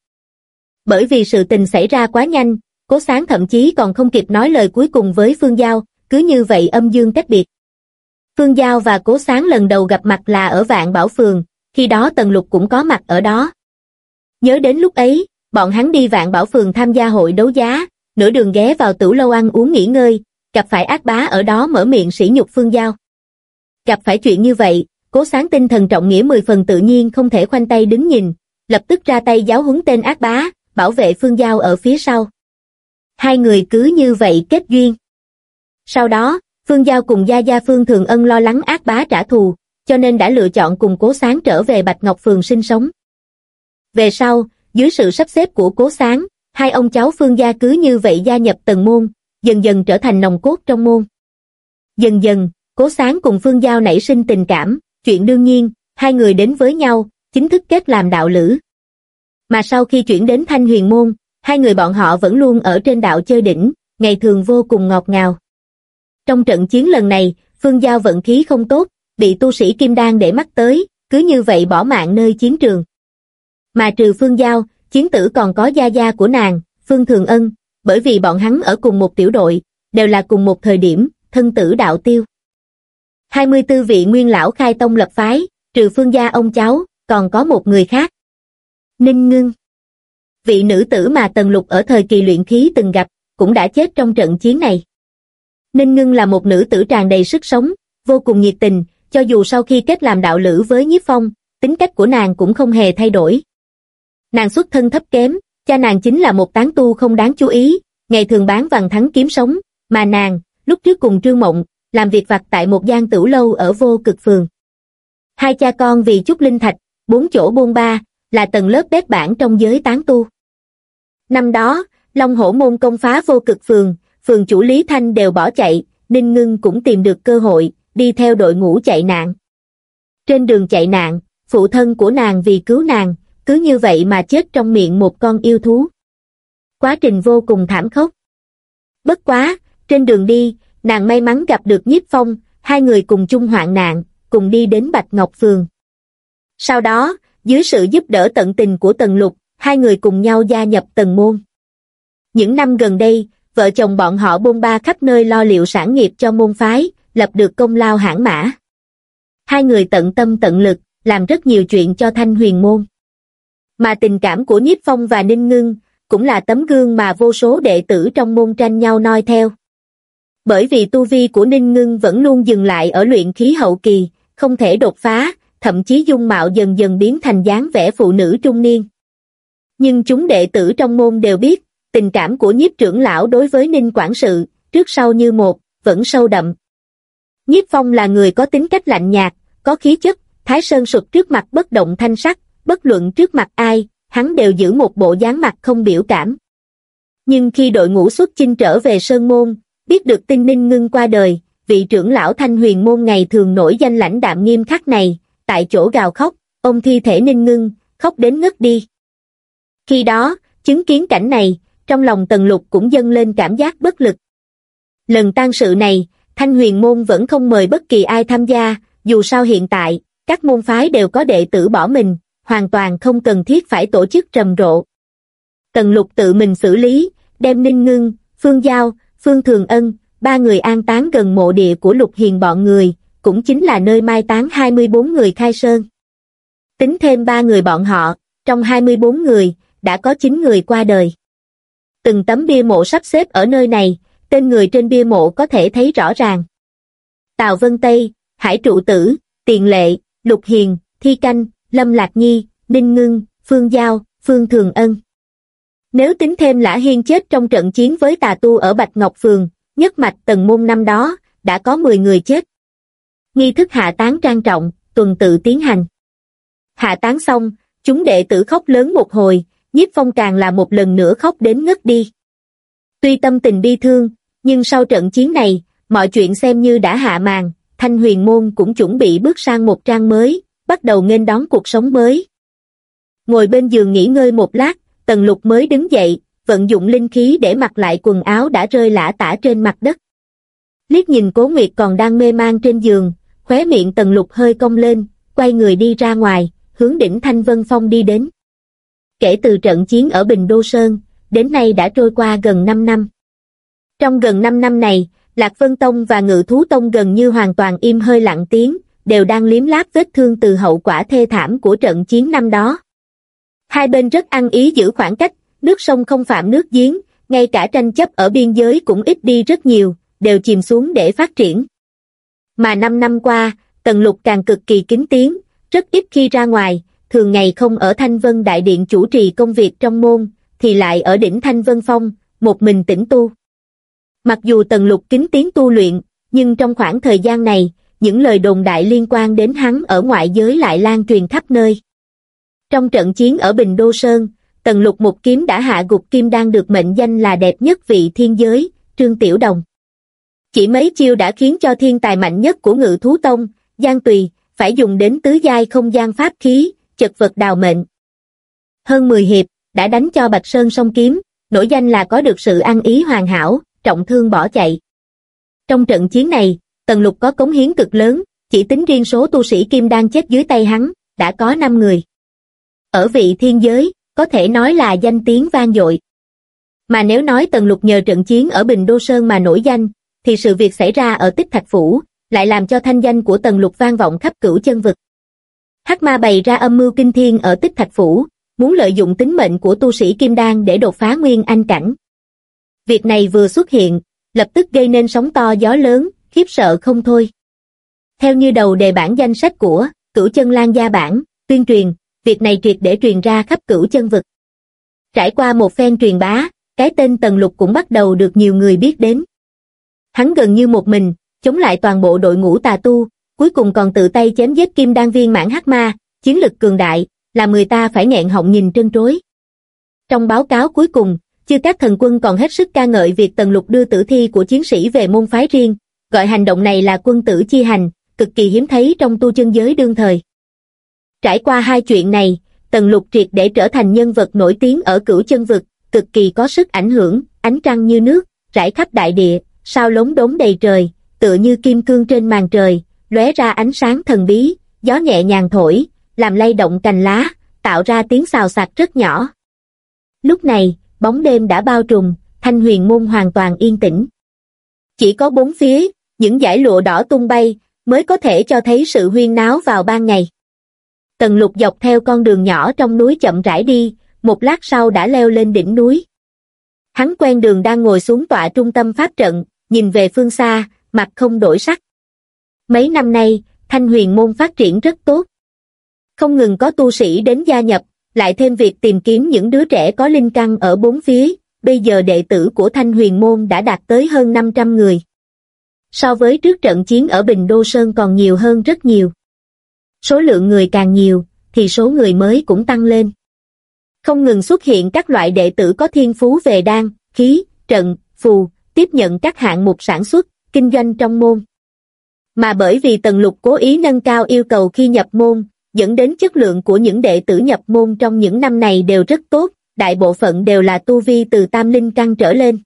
Bởi vì sự tình xảy ra quá nhanh, Cố Sáng thậm chí còn không kịp nói lời cuối cùng với Phương Giao, cứ như vậy âm dương cách biệt. Phương Giao và Cố Sáng lần đầu gặp mặt là ở Vạn Bảo Phường, khi đó Tần Lục cũng có mặt ở đó. Nhớ đến lúc ấy, bọn hắn đi Vạn Bảo Phường tham gia hội đấu giá, nửa đường ghé vào tửu lâu ăn uống nghỉ ngơi, gặp phải ác bá ở đó mở miệng sỉ nhục Phương Giao. Gặp phải chuyện như vậy, Cố Sáng tinh thần trọng nghĩa mười phần tự nhiên không thể khoanh tay đứng nhìn, lập tức ra tay giáo huấn tên ác bá, bảo vệ Phương Giao ở phía sau. Hai người cứ như vậy kết duyên. Sau đó, Phương Giao cùng Gia Gia Phương Thường Ân lo lắng ác bá trả thù, cho nên đã lựa chọn cùng Cố Sáng trở về Bạch Ngọc Phường sinh sống. Về sau, dưới sự sắp xếp của Cố Sáng, hai ông cháu Phương Gia cứ như vậy gia nhập tầng môn, dần dần trở thành nòng cốt trong môn. Dần dần, Cố Sáng cùng Phương Giao nảy sinh tình cảm, chuyện đương nhiên, hai người đến với nhau, chính thức kết làm đạo lữ. Mà sau khi chuyển đến Thanh Huyền Môn, hai người bọn họ vẫn luôn ở trên đạo chơi đỉnh, ngày thường vô cùng ngọt ngào. Trong trận chiến lần này, Phương Giao vận khí không tốt, bị tu sĩ Kim Đan để mắt tới, cứ như vậy bỏ mạng nơi chiến trường. Mà trừ Phương Giao, chiến tử còn có gia gia của nàng, Phương Thường Ân, bởi vì bọn hắn ở cùng một tiểu đội, đều là cùng một thời điểm, thân tử đạo tiêu. 24 vị nguyên lão khai tông lập phái, trừ Phương gia ông cháu, còn có một người khác. Ninh Ngưng Vị nữ tử mà Tần Lục ở thời kỳ luyện khí từng gặp, cũng đã chết trong trận chiến này. Ninh Ngưng là một nữ tử tràn đầy sức sống, vô cùng nhiệt tình, cho dù sau khi kết làm đạo lữ với Nhiếp Phong, tính cách của nàng cũng không hề thay đổi. Nàng xuất thân thấp kém, cha nàng chính là một tán tu không đáng chú ý, ngày thường bán vàng thắng kiếm sống, mà nàng, lúc trước cùng Trương Mộng, làm việc vặt tại một gian tửu lâu ở vô cực phường. Hai cha con vì chút linh thạch, bốn chỗ buôn ba, là tầng lớp bếp bản trong giới tán tu. Năm đó, Long Hổ Môn công phá vô cực phường, phường chủ Lý Thanh đều bỏ chạy, Ninh Ngưng cũng tìm được cơ hội, đi theo đội ngũ chạy nạn. Trên đường chạy nạn, phụ thân của nàng vì cứu nàng, cứ như vậy mà chết trong miệng một con yêu thú. Quá trình vô cùng thảm khốc. Bất quá, trên đường đi, nàng may mắn gặp được nhiếp phong, hai người cùng chung hoạn nạn, cùng đi đến Bạch Ngọc Phường. Sau đó, dưới sự giúp đỡ tận tình của Tần Lục, hai người cùng nhau gia nhập Tần Môn. Những năm gần đây, vợ chồng bọn họ bôn ba khắp nơi lo liệu sản nghiệp cho môn phái, lập được công lao hãn mã. Hai người tận tâm tận lực, làm rất nhiều chuyện cho Thanh Huyền Môn. Mà tình cảm của Nhiếp Phong và Ninh Ngưng, cũng là tấm gương mà vô số đệ tử trong môn tranh nhau noi theo. Bởi vì tu vi của Ninh Ngưng vẫn luôn dừng lại ở luyện khí hậu kỳ, không thể đột phá, thậm chí dung mạo dần dần biến thành dáng vẻ phụ nữ trung niên. Nhưng chúng đệ tử trong môn đều biết, tình cảm của nhiếp trưởng lão đối với Ninh Quản sự, trước sau như một, vẫn sâu đậm. Nhiếp Phong là người có tính cách lạnh nhạt, có khí chất, Thái Sơn sụt trước mặt bất động thanh sắc, bất luận trước mặt ai, hắn đều giữ một bộ dáng mặt không biểu cảm. Nhưng khi đội ngũ xuất chinh trở về Sơn Môn, biết được tinh Ninh Ngưng qua đời, vị trưởng lão Thanh Huyền Môn ngày thường nổi danh lãnh đạm nghiêm khắc này, tại chỗ gào khóc, ông thi thể Ninh Ngưng, khóc đến ngất đi. Khi đó, chứng kiến cảnh này, trong lòng Tần Lục cũng dâng lên cảm giác bất lực. Lần tang sự này, Thanh Huyền Môn vẫn không mời bất kỳ ai tham gia, dù sao hiện tại, các môn phái đều có đệ tử bỏ mình, hoàn toàn không cần thiết phải tổ chức trầm rộ. Tần Lục tự mình xử lý, đem Ninh Ngưng, Phương Giao, Phương Thường Ân, ba người an táng gần mộ địa của Lục Hiền bọn người, cũng chính là nơi mai táng 24 người khai sơn. Tính thêm ba người bọn họ, trong 24 người, đã có 9 người qua đời. Từng tấm bia mộ sắp xếp ở nơi này, tên người trên bia mộ có thể thấy rõ ràng. Tào Vân Tây, Hải Trụ Tử, Tiền Lệ, Lục Hiền, Thi Canh, Lâm Lạc Nhi, Ninh Ngưng, Phương Giao, Phương Thường Ân. Nếu tính thêm Lã Hiên chết trong trận chiến với tà tu ở Bạch Ngọc Phường, nhất mạch tần môn năm đó, đã có 10 người chết. Nghi thức hạ tán trang trọng, tuần tự tiến hành. Hạ tán xong, chúng đệ tử khóc lớn một hồi, nhiếp phong càng là một lần nữa khóc đến ngất đi. Tuy tâm tình bi thương, nhưng sau trận chiến này, mọi chuyện xem như đã hạ màn, thanh huyền môn cũng chuẩn bị bước sang một trang mới, bắt đầu nghênh đón cuộc sống mới. Ngồi bên giường nghỉ ngơi một lát, tần lục mới đứng dậy, vận dụng linh khí để mặc lại quần áo đã rơi lả tả trên mặt đất. Liếc nhìn cố nguyệt còn đang mê man trên giường, khóe miệng tần lục hơi cong lên, quay người đi ra ngoài, hướng đỉnh Thanh Vân Phong đi đến. Kể từ trận chiến ở Bình Đô Sơn, đến nay đã trôi qua gần 5 năm. Trong gần 5 năm này, Lạc Vân Tông và Ngự Thú Tông gần như hoàn toàn im hơi lặng tiếng, đều đang liếm láp vết thương từ hậu quả thê thảm của trận chiến năm đó. Hai bên rất ăn ý giữ khoảng cách, nước sông không phạm nước giếng, ngay cả tranh chấp ở biên giới cũng ít đi rất nhiều, đều chìm xuống để phát triển. Mà năm năm qua, Tần Lục càng cực kỳ kính tiếng, rất ít khi ra ngoài, thường ngày không ở Thanh Vân Đại Điện chủ trì công việc trong môn, thì lại ở đỉnh Thanh Vân Phong, một mình tĩnh tu. Mặc dù Tần Lục kính tiếng tu luyện, nhưng trong khoảng thời gian này, những lời đồn đại liên quan đến hắn ở ngoại giới lại lan truyền khắp nơi. Trong trận chiến ở Bình Đô Sơn, Tần Lục một kiếm đã hạ gục kim đang được mệnh danh là đẹp nhất vị thiên giới, Trương Tiểu Đồng. Chỉ mấy chiêu đã khiến cho thiên tài mạnh nhất của ngự thú tông, Giang Tùy, phải dùng đến tứ giai không gian pháp khí, chật vật đào mệnh. Hơn 10 hiệp, đã đánh cho Bạch Sơn song kiếm, nổi danh là có được sự ăn ý hoàn hảo, trọng thương bỏ chạy. Trong trận chiến này, Tần Lục có cống hiến cực lớn, chỉ tính riêng số tu sĩ kim đang chết dưới tay hắn, đã có 5 người. Ở vị thiên giới, có thể nói là danh tiếng vang dội. Mà nếu nói Tần Lục nhờ trận chiến ở Bình Đô Sơn mà nổi danh, thì sự việc xảy ra ở Tích Thạch Phủ, lại làm cho thanh danh của Tần Lục vang vọng khắp cửu chân vực. Hắc ma bày ra âm mưu kinh thiên ở Tích Thạch Phủ, muốn lợi dụng tính mệnh của tu sĩ Kim Đan để đột phá nguyên anh cảnh. Việc này vừa xuất hiện, lập tức gây nên sóng to gió lớn, khiếp sợ không thôi. Theo như đầu đề bản danh sách của Cửu Chân Lan Gia Bản, tuyên truyền, việc này triệt để truyền ra khắp cửu chân vực. Trải qua một phen truyền bá, cái tên Tần Lục cũng bắt đầu được nhiều người biết đến. Hắn gần như một mình, chống lại toàn bộ đội ngũ tà tu, cuối cùng còn tự tay chém giết kim đan viên mãn hắc ma, chiến lực cường đại, làm người ta phải nghẹn họng nhìn trân trối. Trong báo cáo cuối cùng, chư các thần quân còn hết sức ca ngợi việc Tần Lục đưa tử thi của chiến sĩ về môn phái riêng, gọi hành động này là quân tử chi hành, cực kỳ hiếm thấy trong tu chân giới đương thời. Trải qua hai chuyện này, Tần Lục triệt để trở thành nhân vật nổi tiếng ở cửu chân vực, cực kỳ có sức ảnh hưởng, ánh trăng như nước, rải khắp đại địa, sao lống đống đầy trời, tựa như kim cương trên màn trời, lóe ra ánh sáng thần bí, gió nhẹ nhàng thổi, làm lay động cành lá, tạo ra tiếng xào xạc rất nhỏ. Lúc này, bóng đêm đã bao trùm, thanh huyền môn hoàn toàn yên tĩnh. Chỉ có bốn phía, những dải lụa đỏ tung bay, mới có thể cho thấy sự huyên náo vào ban ngày. Tần lục dọc theo con đường nhỏ trong núi chậm rãi đi, một lát sau đã leo lên đỉnh núi. Hắn quen đường đang ngồi xuống tọa trung tâm pháp trận, nhìn về phương xa, mặt không đổi sắc. Mấy năm nay, thanh huyền môn phát triển rất tốt. Không ngừng có tu sĩ đến gia nhập, lại thêm việc tìm kiếm những đứa trẻ có linh căn ở bốn phía, bây giờ đệ tử của thanh huyền môn đã đạt tới hơn 500 người. So với trước trận chiến ở Bình Đô Sơn còn nhiều hơn rất nhiều. Số lượng người càng nhiều, thì số người mới cũng tăng lên. Không ngừng xuất hiện các loại đệ tử có thiên phú về đan, khí, trận, phù, tiếp nhận các hạng mục sản xuất, kinh doanh trong môn. Mà bởi vì Tần Lục cố ý nâng cao yêu cầu khi nhập môn, dẫn đến chất lượng của những đệ tử nhập môn trong những năm này đều rất tốt, đại bộ phận đều là tu vi từ tam linh căn trở lên.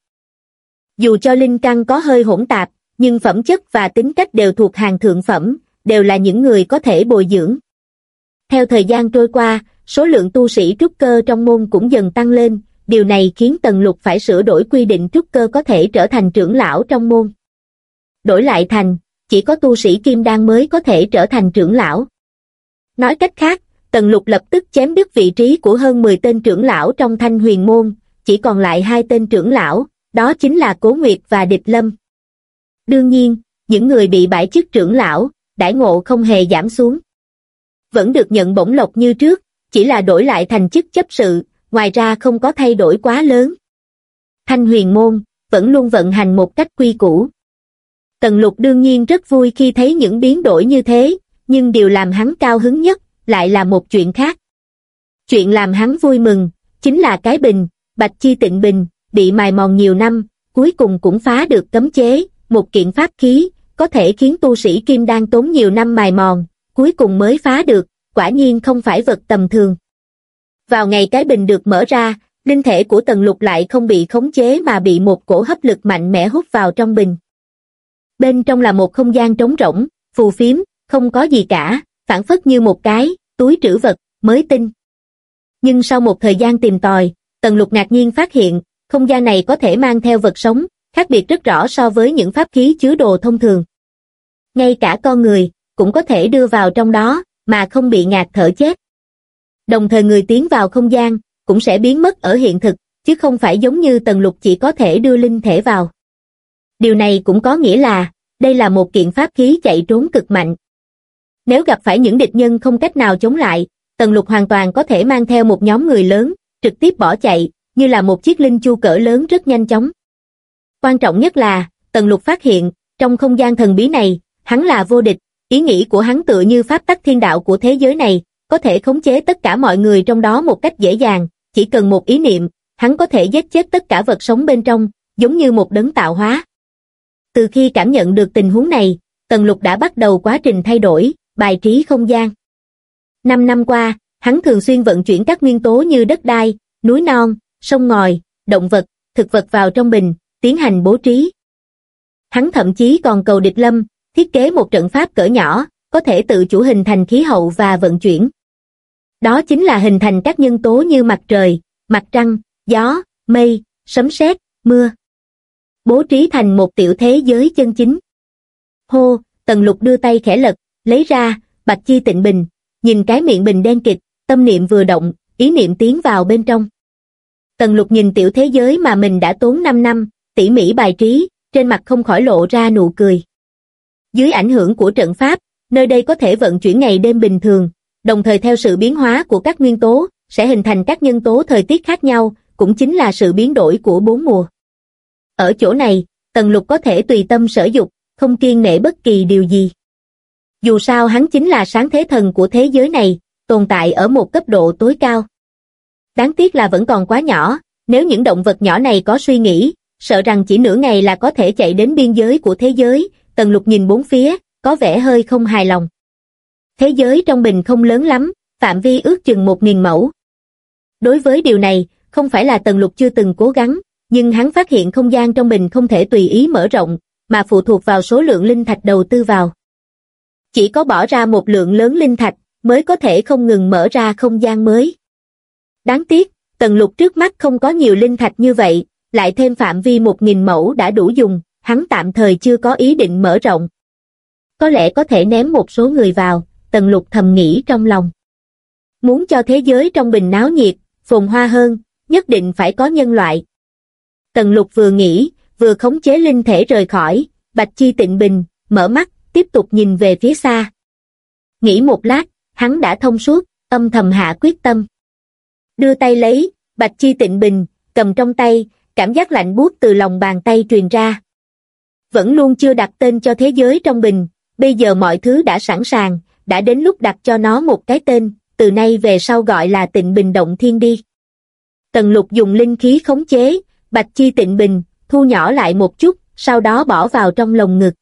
Dù cho linh căn có hơi hỗn tạp, nhưng phẩm chất và tính cách đều thuộc hàng thượng phẩm, đều là những người có thể bồi dưỡng. Theo thời gian trôi qua, số lượng tu sĩ trúc cơ trong môn cũng dần tăng lên, điều này khiến Tần Lục phải sửa đổi quy định trúc cơ có thể trở thành trưởng lão trong môn. Đổi lại thành, chỉ có tu sĩ kim đan mới có thể trở thành trưởng lão. Nói cách khác, Tần Lục lập tức chém đứt vị trí của hơn 10 tên trưởng lão trong thanh huyền môn, chỉ còn lại hai tên trưởng lão, đó chính là Cố Nguyệt và Địch Lâm. Đương nhiên, những người bị bãi chức trưởng lão, đãi ngộ không hề giảm xuống. Vẫn được nhận bổng lộc như trước, chỉ là đổi lại thành chức chấp sự, ngoài ra không có thay đổi quá lớn. Thanh huyền môn, vẫn luôn vận hành một cách quy củ. Tần lục đương nhiên rất vui khi thấy những biến đổi như thế, nhưng điều làm hắn cao hứng nhất, lại là một chuyện khác. Chuyện làm hắn vui mừng, chính là cái bình, bạch chi tịnh bình, bị mài mòn nhiều năm, cuối cùng cũng phá được cấm chế, một kiện pháp khí, có thể khiến tu sĩ kim đan tốn nhiều năm mài mòn, cuối cùng mới phá được, quả nhiên không phải vật tầm thường. Vào ngày cái bình được mở ra, linh thể của tần lục lại không bị khống chế mà bị một cổ hấp lực mạnh mẽ hút vào trong bình. Bên trong là một không gian trống rỗng, phù phiếm, không có gì cả, phản phất như một cái, túi trữ vật, mới tinh. Nhưng sau một thời gian tìm tòi, tần lục ngạc nhiên phát hiện, không gian này có thể mang theo vật sống, khác biệt rất rõ so với những pháp khí chứa đồ thông thường. Ngay cả con người, cũng có thể đưa vào trong đó, mà không bị ngạt thở chết. Đồng thời người tiến vào không gian, cũng sẽ biến mất ở hiện thực, chứ không phải giống như tần lục chỉ có thể đưa linh thể vào. Điều này cũng có nghĩa là, đây là một kiện pháp khí chạy trốn cực mạnh. Nếu gặp phải những địch nhân không cách nào chống lại, tần lục hoàn toàn có thể mang theo một nhóm người lớn, trực tiếp bỏ chạy, như là một chiếc linh chu cỡ lớn rất nhanh chóng. Quan trọng nhất là, tần lục phát hiện, trong không gian thần bí này, hắn là vô địch, ý nghĩ của hắn tựa như pháp tắc thiên đạo của thế giới này, có thể khống chế tất cả mọi người trong đó một cách dễ dàng, chỉ cần một ý niệm, hắn có thể giết chết tất cả vật sống bên trong, giống như một đấng tạo hóa. Từ khi cảm nhận được tình huống này, Tần Lục đã bắt đầu quá trình thay đổi, bài trí không gian. Năm năm qua, hắn thường xuyên vận chuyển các nguyên tố như đất đai, núi non, sông ngòi, động vật, thực vật vào trong bình, tiến hành bố trí. Hắn thậm chí còn cầu địch lâm, thiết kế một trận pháp cỡ nhỏ, có thể tự chủ hình thành khí hậu và vận chuyển. Đó chính là hình thành các nhân tố như mặt trời, mặt trăng, gió, mây, sấm sét, mưa. Bố trí thành một tiểu thế giới chân chính. Hô, Tần Lục đưa tay khẽ lật, lấy ra, bạch chi tịnh bình, nhìn cái miệng bình đen kịch, tâm niệm vừa động, ý niệm tiến vào bên trong. Tần Lục nhìn tiểu thế giới mà mình đã tốn 5 năm, tỉ mỉ bài trí, trên mặt không khỏi lộ ra nụ cười. Dưới ảnh hưởng của trận pháp, nơi đây có thể vận chuyển ngày đêm bình thường, đồng thời theo sự biến hóa của các nguyên tố, sẽ hình thành các nhân tố thời tiết khác nhau, cũng chính là sự biến đổi của bốn mùa. Ở chỗ này, Tần Lục có thể tùy tâm sở dục, không kiên nể bất kỳ điều gì. Dù sao hắn chính là sáng thế thần của thế giới này, tồn tại ở một cấp độ tối cao. Đáng tiếc là vẫn còn quá nhỏ, nếu những động vật nhỏ này có suy nghĩ, sợ rằng chỉ nửa ngày là có thể chạy đến biên giới của thế giới, Tần Lục nhìn bốn phía, có vẻ hơi không hài lòng. Thế giới trong bình không lớn lắm, phạm vi ước chừng một nghìn mẫu. Đối với điều này, không phải là Tần Lục chưa từng cố gắng, nhưng hắn phát hiện không gian trong bình không thể tùy ý mở rộng, mà phụ thuộc vào số lượng linh thạch đầu tư vào. Chỉ có bỏ ra một lượng lớn linh thạch, mới có thể không ngừng mở ra không gian mới. Đáng tiếc, Tần Lục trước mắt không có nhiều linh thạch như vậy, lại thêm phạm vi một nghìn mẫu đã đủ dùng, hắn tạm thời chưa có ý định mở rộng. Có lẽ có thể ném một số người vào, Tần Lục thầm nghĩ trong lòng. Muốn cho thế giới trong bình náo nhiệt, phồn hoa hơn, nhất định phải có nhân loại. Tần Lục vừa nghĩ, vừa khống chế linh thể rời khỏi, Bạch Chi tịnh bình, mở mắt, tiếp tục nhìn về phía xa. Nghĩ một lát, hắn đã thông suốt, âm thầm hạ quyết tâm. Đưa tay lấy, Bạch Chi tịnh bình, cầm trong tay, cảm giác lạnh buốt từ lòng bàn tay truyền ra. Vẫn luôn chưa đặt tên cho thế giới trong bình, bây giờ mọi thứ đã sẵn sàng, đã đến lúc đặt cho nó một cái tên, từ nay về sau gọi là tịnh bình động thiên đi. Tần lục dùng linh khí khống chế, bạch chi tịnh bình, thu nhỏ lại một chút, sau đó bỏ vào trong lồng ngực.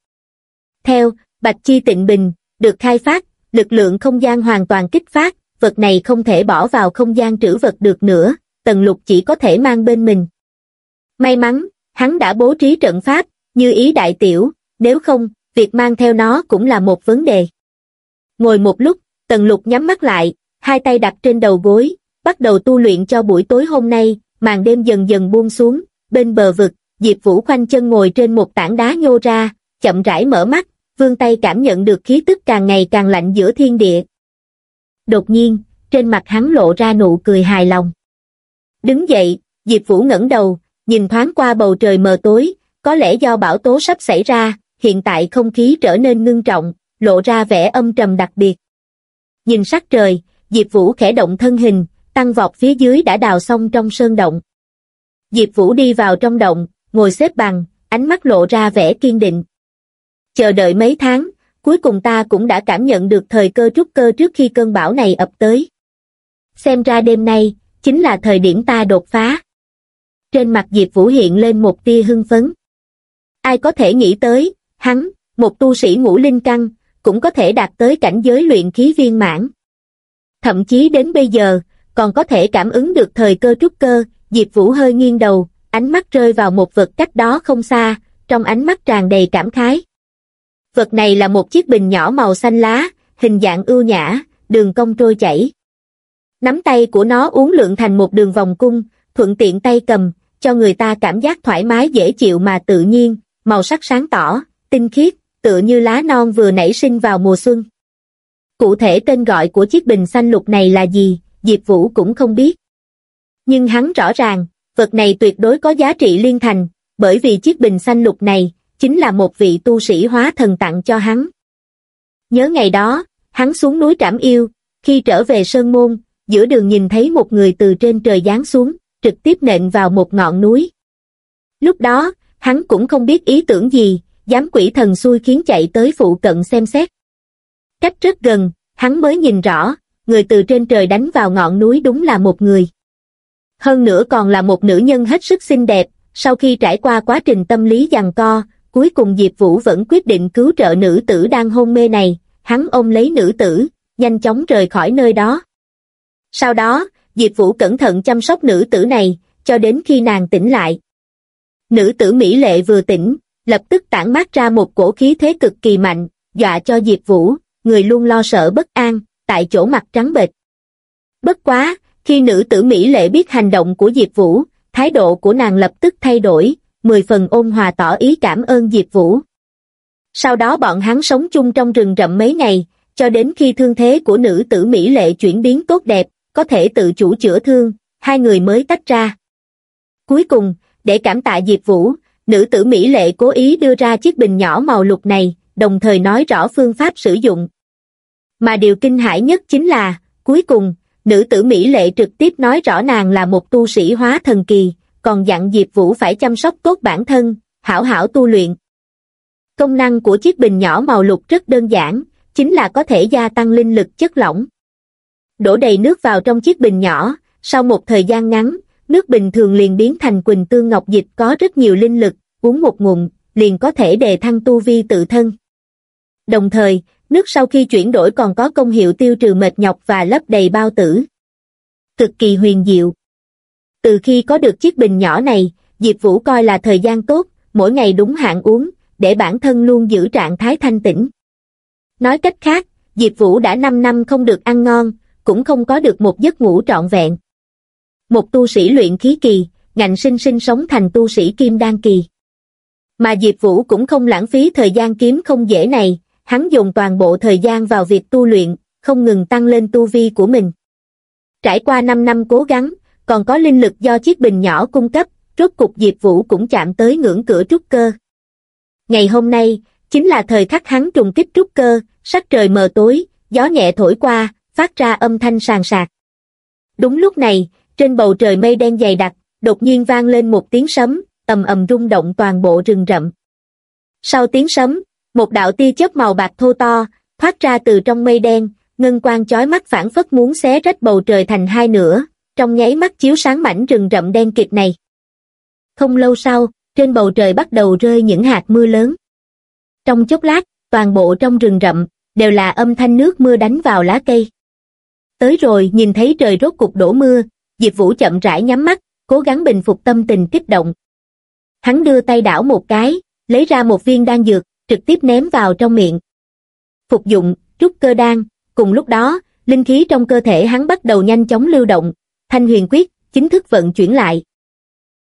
Theo, bạch chi tịnh bình, được khai phát, lực lượng không gian hoàn toàn kích phát, vật này không thể bỏ vào không gian trữ vật được nữa, tần lục chỉ có thể mang bên mình. May mắn, hắn đã bố trí trận pháp, như ý đại tiểu, nếu không, việc mang theo nó cũng là một vấn đề. Ngồi một lúc, tần lục nhắm mắt lại, hai tay đặt trên đầu gối, bắt đầu tu luyện cho buổi tối hôm nay, màn đêm dần dần buông xuống, bên bờ vực, Diệp Vũ khoanh chân ngồi trên một tảng đá nhô ra, chậm rãi mở mắt, vương tay cảm nhận được khí tức càng ngày càng lạnh giữa thiên địa. Đột nhiên, trên mặt hắn lộ ra nụ cười hài lòng. Đứng dậy, Diệp Vũ ngẩng đầu, nhìn thoáng qua bầu trời mờ tối, có lẽ do bão tố sắp xảy ra, hiện tại không khí trở nên ngưng trọng, lộ ra vẻ âm trầm đặc biệt. Nhìn sắc trời, Diệp Vũ khẽ động thân hình, tăng vọt phía dưới đã đào xong trong sơn động. Diệp Vũ đi vào trong động, ngồi xếp bằng, ánh mắt lộ ra vẻ kiên định. Chờ đợi mấy tháng, cuối cùng ta cũng đã cảm nhận được thời cơ trúc cơ trước khi cơn bão này ập tới. Xem ra đêm nay, chính là thời điểm ta đột phá. Trên mặt Diệp Vũ hiện lên một tia hưng phấn. Ai có thể nghĩ tới, hắn, một tu sĩ ngũ linh căn, cũng có thể đạt tới cảnh giới luyện khí viên mãn. Thậm chí đến bây giờ, còn có thể cảm ứng được thời cơ trúc cơ, Diệp Vũ hơi nghiêng đầu, ánh mắt rơi vào một vật cách đó không xa, trong ánh mắt tràn đầy cảm khái. Vật này là một chiếc bình nhỏ màu xanh lá, hình dạng ưu nhã, đường cong trôi chảy. Nắm tay của nó uốn lượn thành một đường vòng cung, thuận tiện tay cầm, cho người ta cảm giác thoải mái dễ chịu mà tự nhiên, màu sắc sáng tỏ, tinh khiết, tựa như lá non vừa nảy sinh vào mùa xuân. Cụ thể tên gọi của chiếc bình xanh lục này là gì, Diệp Vũ cũng không biết. Nhưng hắn rõ ràng, vật này tuyệt đối có giá trị liên thành, bởi vì chiếc bình xanh lục này, chính là một vị tu sĩ hóa thần tặng cho hắn. Nhớ ngày đó, hắn xuống núi Trảm Yêu, khi trở về Sơn Môn, giữa đường nhìn thấy một người từ trên trời giáng xuống, trực tiếp nện vào một ngọn núi. Lúc đó, hắn cũng không biết ý tưởng gì, dám quỷ thần xui khiến chạy tới phụ cận xem xét. Cách rất gần, hắn mới nhìn rõ, người từ trên trời đánh vào ngọn núi đúng là một người. Hơn nữa còn là một nữ nhân hết sức xinh đẹp, sau khi trải qua quá trình tâm lý giằng co, cuối cùng Diệp Vũ vẫn quyết định cứu trợ nữ tử đang hôn mê này, hắn ôm lấy nữ tử, nhanh chóng rời khỏi nơi đó. Sau đó, Diệp Vũ cẩn thận chăm sóc nữ tử này, cho đến khi nàng tỉnh lại. Nữ tử Mỹ Lệ vừa tỉnh, lập tức tản mát ra một cổ khí thế cực kỳ mạnh, dọa cho Diệp Vũ, người luôn lo sợ bất an, tại chỗ mặt trắng bệch. Bất quá, khi nữ tử Mỹ Lệ biết hành động của Diệp Vũ, thái độ của nàng lập tức thay đổi, mười phần ôn hòa tỏ ý cảm ơn Diệp Vũ. Sau đó bọn hắn sống chung trong rừng rậm mấy ngày, cho đến khi thương thế của nữ tử Mỹ Lệ chuyển biến tốt đẹp, có thể tự chủ chữa thương, hai người mới tách ra. Cuối cùng, để cảm tạ Diệp Vũ, nữ tử Mỹ Lệ cố ý đưa ra chiếc bình nhỏ màu lục này, đồng thời nói rõ phương pháp sử dụng. Mà điều kinh hãi nhất chính là, cuối cùng, nữ tử Mỹ Lệ trực tiếp nói rõ nàng là một tu sĩ hóa thần kỳ, còn dặn Diệp Vũ phải chăm sóc tốt bản thân, hảo hảo tu luyện. Công năng của chiếc bình nhỏ màu lục rất đơn giản, chính là có thể gia tăng linh lực chất lỏng. Đổ đầy nước vào trong chiếc bình nhỏ, sau một thời gian ngắn, nước bình thường liền biến thành quỳnh tương ngọc dịch có rất nhiều linh lực, uống một ngụm, liền có thể đề thăng tu vi tự thân. Đồng thời, nước sau khi chuyển đổi còn có công hiệu tiêu trừ mệt nhọc và lấp đầy bao tử. Cực kỳ huyền diệu. Từ khi có được chiếc bình nhỏ này, Diệp Vũ coi là thời gian tốt, mỗi ngày đúng hạn uống, để bản thân luôn giữ trạng thái thanh tĩnh. Nói cách khác, Diệp Vũ đã 5 năm không được ăn ngon, cũng không có được một giấc ngủ trọn vẹn. Một tu sĩ luyện khí kỳ, ngạnh sinh sinh sống thành tu sĩ kim đan kỳ. Mà Diệp Vũ cũng không lãng phí thời gian kiếm không dễ này, hắn dùng toàn bộ thời gian vào việc tu luyện, không ngừng tăng lên tu vi của mình. Trải qua 5 năm cố gắng, còn có linh lực do chiếc bình nhỏ cung cấp, rốt cục Diệp Vũ cũng chạm tới ngưỡng cửa trúc cơ. Ngày hôm nay, chính là thời khắc hắn trùng kích trúc cơ, sắc trời mờ tối, gió nhẹ thổi qua, phát ra âm thanh sàn sạc. Đúng lúc này, trên bầu trời mây đen dày đặc, đột nhiên vang lên một tiếng sấm, ầm ầm rung động toàn bộ rừng rậm. Sau tiếng sấm, một đạo tia chớp màu bạc thô to, thoát ra từ trong mây đen, ngân quang chói mắt phản phất muốn xé rách bầu trời thành hai nửa, trong nháy mắt chiếu sáng mảnh rừng rậm đen kịt này. Không lâu sau, trên bầu trời bắt đầu rơi những hạt mưa lớn. Trong chốc lát, toàn bộ trong rừng rậm, đều là âm thanh nước mưa đánh vào lá cây. Tới rồi nhìn thấy trời rốt cục đổ mưa, Diệp Vũ chậm rãi nhắm mắt, cố gắng bình phục tâm tình kích động. Hắn đưa tay đảo một cái, lấy ra một viên đan dược, trực tiếp ném vào trong miệng. Phục dụng, trúc cơ đan, cùng lúc đó, linh khí trong cơ thể hắn bắt đầu nhanh chóng lưu động, thanh huyền quyết, chính thức vận chuyển lại.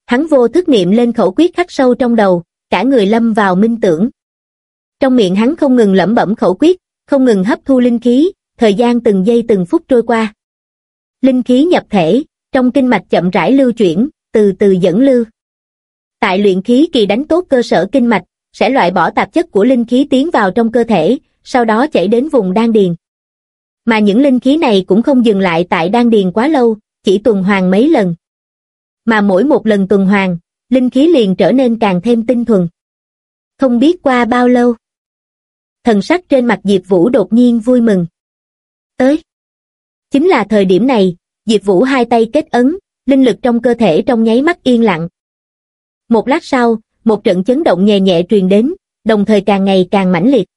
Hắn vô thức niệm lên khẩu quyết khắc sâu trong đầu, cả người lâm vào minh tưởng. Trong miệng hắn không ngừng lẩm bẩm khẩu quyết, không ngừng hấp thu linh khí, thời gian từng giây từng phút trôi qua. Linh khí nhập thể, trong kinh mạch chậm rãi lưu chuyển, từ từ dẫn lưu. Tại luyện khí kỳ đánh tốt cơ sở kinh mạch, sẽ loại bỏ tạp chất của linh khí tiến vào trong cơ thể, sau đó chảy đến vùng đan điền. Mà những linh khí này cũng không dừng lại tại đan điền quá lâu, chỉ tuần hoàn mấy lần. Mà mỗi một lần tuần hoàn, linh khí liền trở nên càng thêm tinh thuần. Không biết qua bao lâu. Thần sắc trên mặt Diệp Vũ đột nhiên vui mừng. Tới. Chính là thời điểm này, Diệp Vũ hai tay kết ấn, linh lực trong cơ thể trong nháy mắt yên lặng. Một lát sau, một trận chấn động nhẹ nhẹ truyền đến, đồng thời càng ngày càng mãnh liệt.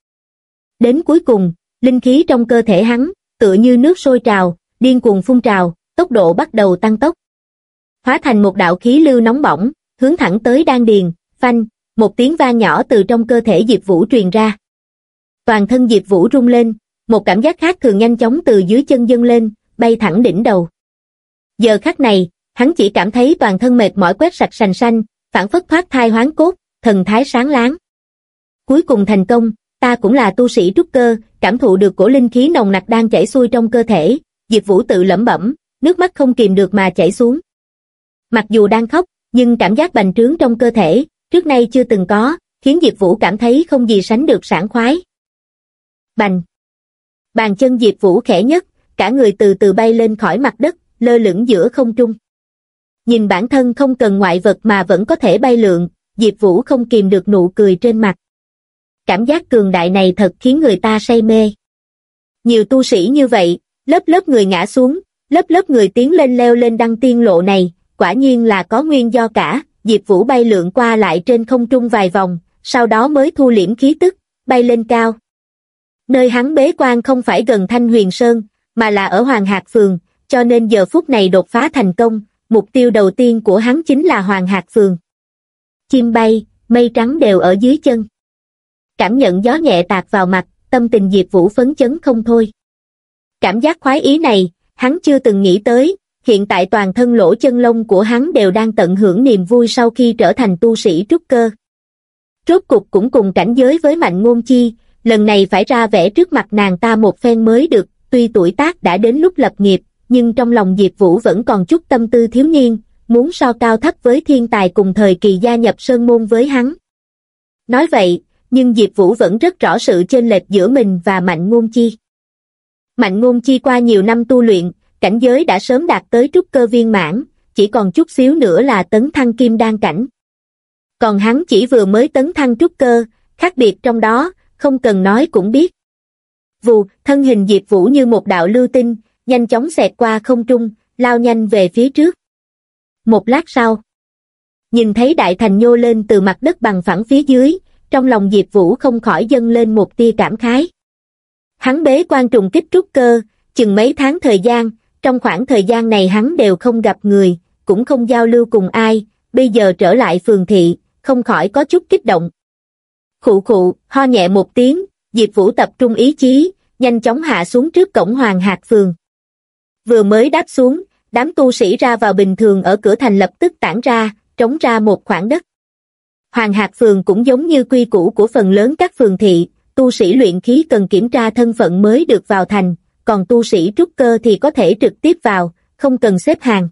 Đến cuối cùng, linh khí trong cơ thể hắn, tựa như nước sôi trào, điên cuồng phun trào, tốc độ bắt đầu tăng tốc. Hóa thành một đạo khí lưu nóng bỏng, hướng thẳng tới đan điền, phanh, một tiếng vang nhỏ từ trong cơ thể Diệp Vũ truyền ra. Toàn thân Diệp Vũ rung lên, một cảm giác khác thường nhanh chóng từ dưới chân dâng lên, bay thẳng đỉnh đầu. Giờ khắc này, hắn chỉ cảm thấy toàn thân mệt mỏi quét sạch sành xanh, phản phất thoát thai hoán cốt, thần thái sáng láng. Cuối cùng thành công, ta cũng là tu sĩ trúc cơ, cảm thụ được cổ linh khí nồng nặc đang chảy xuôi trong cơ thể, Diệp Vũ tự lẩm bẩm, nước mắt không kìm được mà chảy xuống. Mặc dù đang khóc, nhưng cảm giác bành trướng trong cơ thể, trước nay chưa từng có, khiến Diệp Vũ cảm thấy không gì sánh được sảng khoái. Bành! Bàn chân Diệp Vũ khẽ nhất, cả người từ từ bay lên khỏi mặt đất, lơ lửng giữa không trung. Nhìn bản thân không cần ngoại vật mà vẫn có thể bay lượn, Diệp Vũ không kìm được nụ cười trên mặt. Cảm giác cường đại này thật khiến người ta say mê. Nhiều tu sĩ như vậy, lớp lớp người ngã xuống, lớp lớp người tiến lên leo lên đăng tiên lộ này, quả nhiên là có nguyên do cả, Diệp Vũ bay lượn qua lại trên không trung vài vòng, sau đó mới thu liễm khí tức, bay lên cao. Nơi hắn bế quan không phải gần Thanh Huyền Sơn, mà là ở Hoàng Hạc Phường, cho nên giờ phút này đột phá thành công, mục tiêu đầu tiên của hắn chính là Hoàng Hạc Phường. Chim bay, mây trắng đều ở dưới chân. Cảm nhận gió nhẹ tạt vào mặt, tâm tình Diệp Vũ phấn chấn không thôi. Cảm giác khoái ý này, hắn chưa từng nghĩ tới, hiện tại toàn thân lỗ chân lông của hắn đều đang tận hưởng niềm vui sau khi trở thành tu sĩ trúc cơ. Rốt cục cũng cùng cảnh giới với mạnh ngôn chi, lần này phải ra vẽ trước mặt nàng ta một phen mới được, tuy tuổi tác đã đến lúc lập nghiệp, nhưng trong lòng Diệp Vũ vẫn còn chút tâm tư thiếu niên, muốn so cao thấp với thiên tài cùng thời kỳ gia nhập sơn môn với hắn. Nói vậy, nhưng Diệp Vũ vẫn rất rõ sự chênh lệch giữa mình và Mạnh Ngôn Chi. Mạnh Ngôn Chi qua nhiều năm tu luyện, cảnh giới đã sớm đạt tới trúc cơ viên mãn, chỉ còn chút xíu nữa là tấn thăng kim đan cảnh. Còn hắn chỉ vừa mới tấn thăng trúc cơ, khác biệt trong đó, không cần nói cũng biết. Vù, thân hình Diệp Vũ như một đạo lưu tinh, nhanh chóng xẹt qua không trung, lao nhanh về phía trước. Một lát sau, nhìn thấy đại thành nhô lên từ mặt đất bằng phẳng phía dưới, trong lòng Diệp Vũ không khỏi dâng lên một tia cảm khái. Hắn bế quan trùng kích trúc cơ, chừng mấy tháng thời gian, trong khoảng thời gian này hắn đều không gặp người, cũng không giao lưu cùng ai, bây giờ trở lại phường thị, không khỏi có chút kích động. Khụ khụ, ho nhẹ một tiếng, Diệp Vũ tập trung ý chí, nhanh chóng hạ xuống trước cổng Hoàng Hạc Phường. Vừa mới đáp xuống, đám tu sĩ ra vào bình thường ở cửa thành lập tức tản ra, trống ra một khoảng đất. Hoàng Hạc Phường cũng giống như quy củ của phần lớn các phường thị, tu sĩ luyện khí cần kiểm tra thân phận mới được vào thành, còn tu sĩ trúc cơ thì có thể trực tiếp vào, không cần xếp hàng.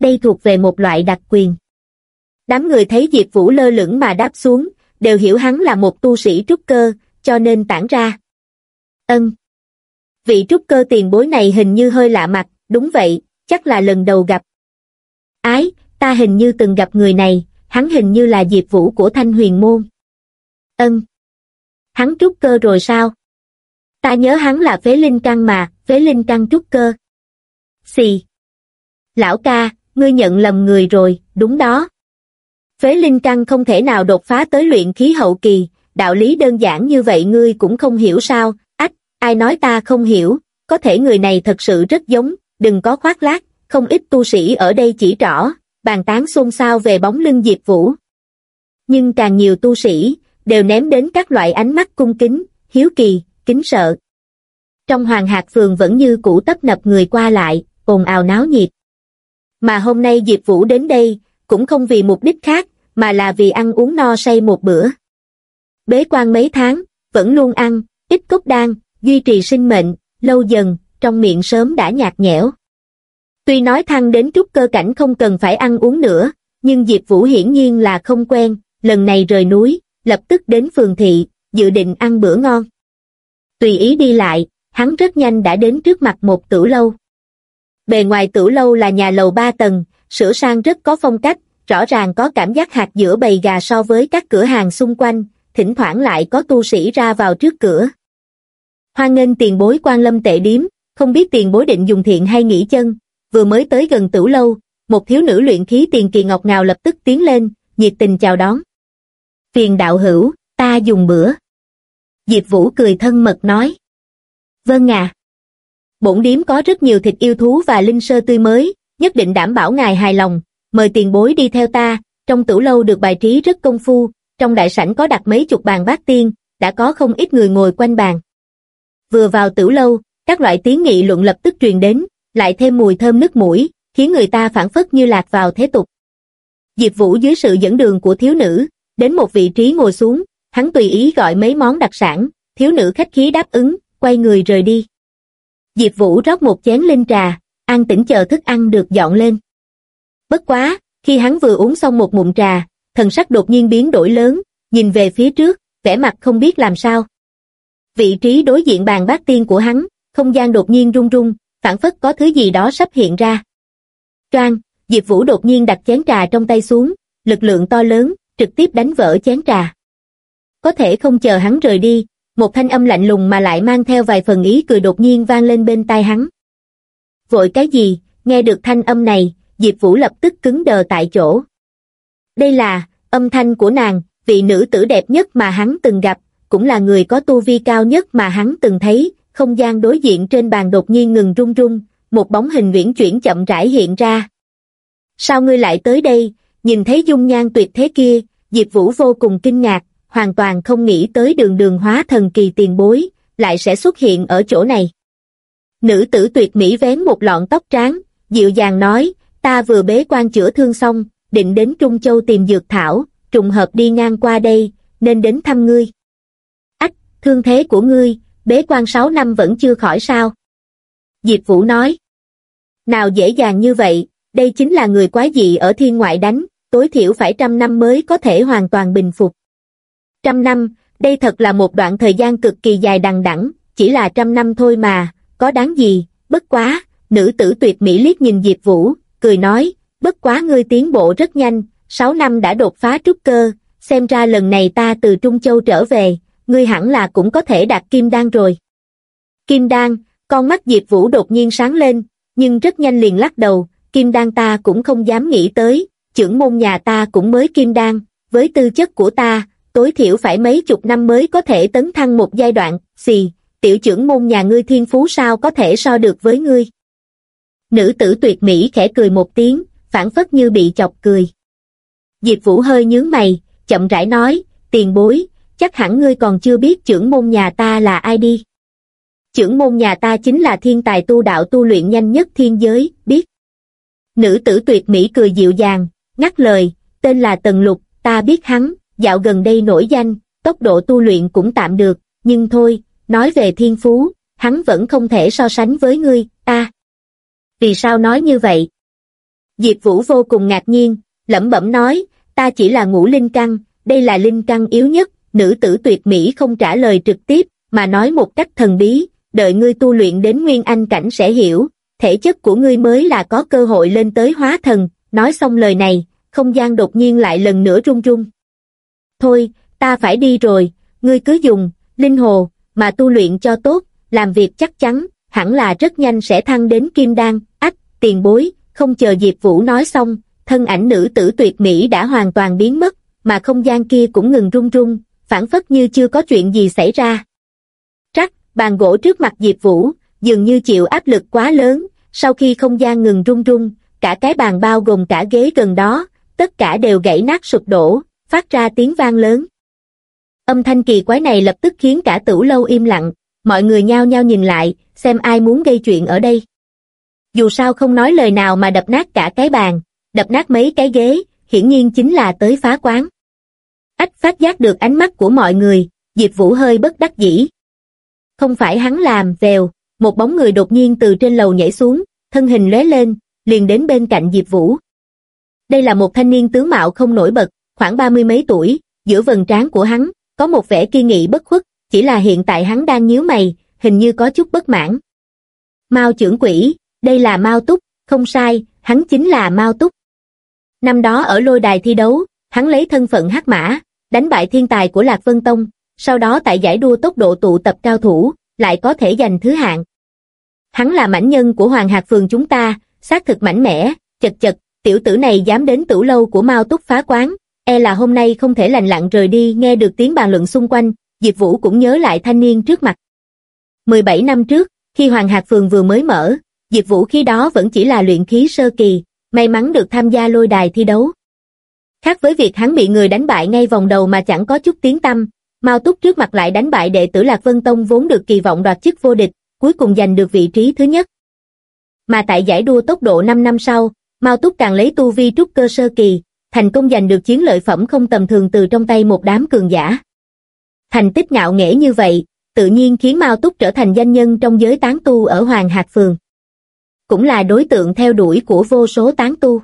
Đây thuộc về một loại đặc quyền. Đám người thấy Diệp Vũ lơ lửng mà đáp xuống, đều hiểu hắn là một tu sĩ trúc cơ, cho nên tản ra. Ân. Vị trúc cơ tiền bối này hình như hơi lạ mặt, đúng vậy, chắc là lần đầu gặp. Ái, ta hình như từng gặp người này, hắn hình như là Diệp Vũ của Thanh Huyền Môn. Ân. Hắn trúc cơ rồi sao? Ta nhớ hắn là phế linh căn mà, phế linh căn trúc cơ. Xì. Lão ca, ngươi nhận lầm người rồi, đúng đó. Phế linh căn không thể nào đột phá tới luyện khí hậu kỳ, đạo lý đơn giản như vậy ngươi cũng không hiểu sao, ai nói ta không hiểu, có thể người này thật sự rất giống, đừng có khoác lác, không ít tu sĩ ở đây chỉ rõ, bàn tán xôn xao về bóng lưng Diệp Vũ. Nhưng càng nhiều tu sĩ, đều ném đến các loại ánh mắt cung kính, hiếu kỳ, kính sợ. Trong Hoàng Hạc Phường vẫn như cũ tấp nập người qua lại, ồn ào náo nhiệt. Mà hôm nay Diệp Vũ đến đây, cũng không vì mục đích khác, mà là vì ăn uống no say một bữa. Bế quan mấy tháng, vẫn luôn ăn, ít cốc đan, duy trì sinh mệnh, lâu dần, trong miệng sớm đã nhạt nhẽo. Tuy nói thăng đến trúc cơ cảnh không cần phải ăn uống nữa, nhưng Diệp Vũ hiển nhiên là không quen, lần này rời núi, lập tức đến phường thị, dự định ăn bữa ngon. Tùy ý đi lại, hắn rất nhanh đã đến trước mặt một tử lâu. Bề ngoài tử lâu là nhà lầu ba tầng, sửa sang rất có phong cách, rõ ràng có cảm giác hạt giữa bầy gà so với các cửa hàng xung quanh, thỉnh thoảng lại có tu sĩ ra vào trước cửa. Hoan nghênh tiền bối quan lâm tệ điếm, không biết tiền bối định dùng thiện hay nghỉ chân, vừa mới tới gần tử lâu, một thiếu nữ luyện khí tiền kỳ ngọc ngào lập tức tiến lên, nhiệt tình chào đón. Phiền đạo hữu, ta dùng bữa. Diệp Vũ cười thân mật nói. Vâng à. Bổn điếm có rất nhiều thịt yêu thú và linh sơ tươi mới, nhất định đảm bảo ngài hài lòng, mời tiền bối đi theo ta, trong tửu lâu được bài trí rất công phu, trong đại sảnh có đặt mấy chục bàn bát tiên, đã có không ít người ngồi quanh bàn. Vừa vào tiểu lâu, các loại tiếng nghị luận lập tức truyền đến, lại thêm mùi thơm nước mũi, khiến người ta phản phất như lạc vào thế tục. Diệp Vũ dưới sự dẫn đường của thiếu nữ, đến một vị trí ngồi xuống, hắn tùy ý gọi mấy món đặc sản, thiếu nữ khách khí đáp ứng, quay người rời đi. Diệp Vũ rót một chén linh trà, an tĩnh chờ thức ăn được dọn lên. Bất quá, khi hắn vừa uống xong một mụn trà, thần sắc đột nhiên biến đổi lớn, nhìn về phía trước, vẻ mặt không biết làm sao. Vị trí đối diện bàn bát tiên của hắn, không gian đột nhiên rung rung, phản phất có thứ gì đó sắp hiện ra. Choang, Diệp Vũ đột nhiên đặt chén trà trong tay xuống, lực lượng to lớn, trực tiếp đánh vỡ chén trà. Có thể không chờ hắn rời đi, một thanh âm lạnh lùng mà lại mang theo vài phần ý cười đột nhiên vang lên bên tai hắn. Vội cái gì, nghe được thanh âm này, Diệp Vũ lập tức cứng đờ tại chỗ. Đây là, âm thanh của nàng, vị nữ tử đẹp nhất mà hắn từng gặp, cũng là người có tu vi cao nhất mà hắn từng thấy, không gian đối diện trên bàn đột nhiên ngừng rung rung, một bóng hình nguyễn chuyển chậm rãi hiện ra. Sao ngươi lại tới đây, nhìn thấy dung nhan tuyệt thế kia, Diệp Vũ vô cùng kinh ngạc, hoàn toàn không nghĩ tới đường đường hóa thần kỳ tiền bối, lại sẽ xuất hiện ở chỗ này. Nữ tử tuyệt mỹ vén một lọn tóc trắng, dịu dàng nói, ta vừa bế quan chữa thương xong, định đến Trung Châu tìm dược thảo, trùng hợp đi ngang qua đây, nên đến thăm ngươi. Thương thế của ngươi, bế quan 6 năm vẫn chưa khỏi sao? Diệp Vũ nói. Nào dễ dàng như vậy, đây chính là người quá dị ở thiên ngoại đánh, tối thiểu phải trăm năm mới có thể hoàn toàn bình phục. Trăm năm, đây thật là một đoạn thời gian cực kỳ dài đằng đẵng, chỉ là trăm năm thôi mà, có đáng gì, bất quá, nữ tử tuyệt mỹ liếc nhìn Diệp Vũ, cười nói, bất quá ngươi tiến bộ rất nhanh, 6 năm đã đột phá trúc cơ, xem ra lần này ta từ Trung Châu trở về, ngươi hẳn là cũng có thể đạt kim đan rồi. Kim đan, con mắt Diệp Vũ đột nhiên sáng lên, nhưng rất nhanh liền lắc đầu, kim đan ta cũng không dám nghĩ tới, trưởng môn nhà ta cũng mới kim đan, với tư chất của ta, tối thiểu phải mấy chục năm mới có thể tấn thăng một giai đoạn, xì, tiểu trưởng môn nhà ngươi thiên phú sao có thể so được với ngươi. Nữ tử tuyệt mỹ khẽ cười một tiếng, phản phất như bị chọc cười. Diệp Vũ hơi nhướng mày, chậm rãi nói, tiền bối, chắc hẳn ngươi còn chưa biết trưởng môn nhà ta là ai đi. Trưởng môn nhà ta chính là thiên tài tu đạo tu luyện nhanh nhất thiên giới, biết. Nữ tử tuyệt mỹ cười dịu dàng, ngắt lời, tên là Tần Lục, ta biết hắn, dạo gần đây nổi danh, tốc độ tu luyện cũng tạm được, nhưng thôi, nói về thiên phú, hắn vẫn không thể so sánh với ngươi, ta. Vì sao nói như vậy? Diệp Vũ vô cùng ngạc nhiên, lẩm bẩm nói, ta chỉ là ngũ linh căn, đây là linh căn yếu nhất, nữ tử tuyệt mỹ không trả lời trực tiếp, mà nói một cách thần bí, đợi ngươi tu luyện đến nguyên anh cảnh sẽ hiểu, thể chất của ngươi mới là có cơ hội lên tới hóa thần, nói xong lời này, không gian đột nhiên lại lần nữa rung rung. Thôi, ta phải đi rồi, ngươi cứ dùng, linh hồ, mà tu luyện cho tốt, làm việc chắc chắn, hẳn là rất nhanh sẽ thăng đến kim đan, ách, tiền bối, không chờ Diệp Vũ nói xong, thân ảnh nữ tử tuyệt mỹ đã hoàn toàn biến mất, mà không gian kia cũng ngừng rung rung, phản phất như chưa có chuyện gì xảy ra. Trắc, bàn gỗ trước mặt Diệp Vũ, dường như chịu áp lực quá lớn, sau khi không gian ngừng rung rung, cả cái bàn bao gồm cả ghế gần đó, tất cả đều gãy nát sụp đổ, phát ra tiếng vang lớn. Âm thanh kỳ quái này lập tức khiến cả tửu lâu im lặng, mọi người nhao nhao nhìn lại, xem ai muốn gây chuyện ở đây. Dù sao không nói lời nào mà đập nát cả cái bàn, đập nát mấy cái ghế, hiển nhiên chính là tới phá quán. Ách phát giác được ánh mắt của mọi người, Diệp Vũ hơi bất đắc dĩ. Không phải hắn làm, vèo, một bóng người đột nhiên từ trên lầu nhảy xuống, thân hình lóe lên, liền đến bên cạnh Diệp Vũ. Đây là một thanh niên tướng mạo không nổi bật, khoảng ba mươi mấy tuổi, giữa vầng trán của hắn, có một vẻ kiên nghị bất khuất, chỉ là hiện tại hắn đang nhíu mày, hình như có chút bất mãn. Mao trưởng quỷ, đây là Mao Túc, không sai, hắn chính là Mao Túc. Năm đó ở lôi đài thi đấu, hắn lấy thân phận hắc mã, đánh bại thiên tài của Lạc Vân Tông, sau đó tại giải đua tốc độ tụ tập cao thủ, lại có thể giành thứ hạng. Hắn là mảnh nhân của Hoàng Hạc Phường chúng ta, xác thực mảnh mẽ, chật chật, tiểu tử này dám đến tử lâu của Mao Túc phá quán, e là hôm nay không thể lành lặng rời đi nghe được tiếng bàn luận xung quanh, Diệp Vũ cũng nhớ lại thanh niên trước mặt. 17 năm trước, khi Hoàng Hạc Phường vừa mới mở, Diệp Vũ khi đó vẫn chỉ là luyện khí sơ kỳ, may mắn được tham gia lôi đài thi đấu. Khác với việc hắn bị người đánh bại ngay vòng đầu mà chẳng có chút tiếng tâm, Mao Túc trước mặt lại đánh bại đệ tử Lạc Vân Tông vốn được kỳ vọng đoạt chức vô địch, cuối cùng giành được vị trí thứ nhất. Mà tại giải đua tốc độ 5 năm sau, Mao Túc càng lấy tu vi trúc cơ sơ kỳ, thành công giành được chiến lợi phẩm không tầm thường từ trong tay một đám cường giả. Thành tích ngạo nghễ như vậy, tự nhiên khiến Mao Túc trở thành danh nhân trong giới tán tu ở Hoàng Hạc Phường. Cũng là đối tượng theo đuổi của vô số tán tu.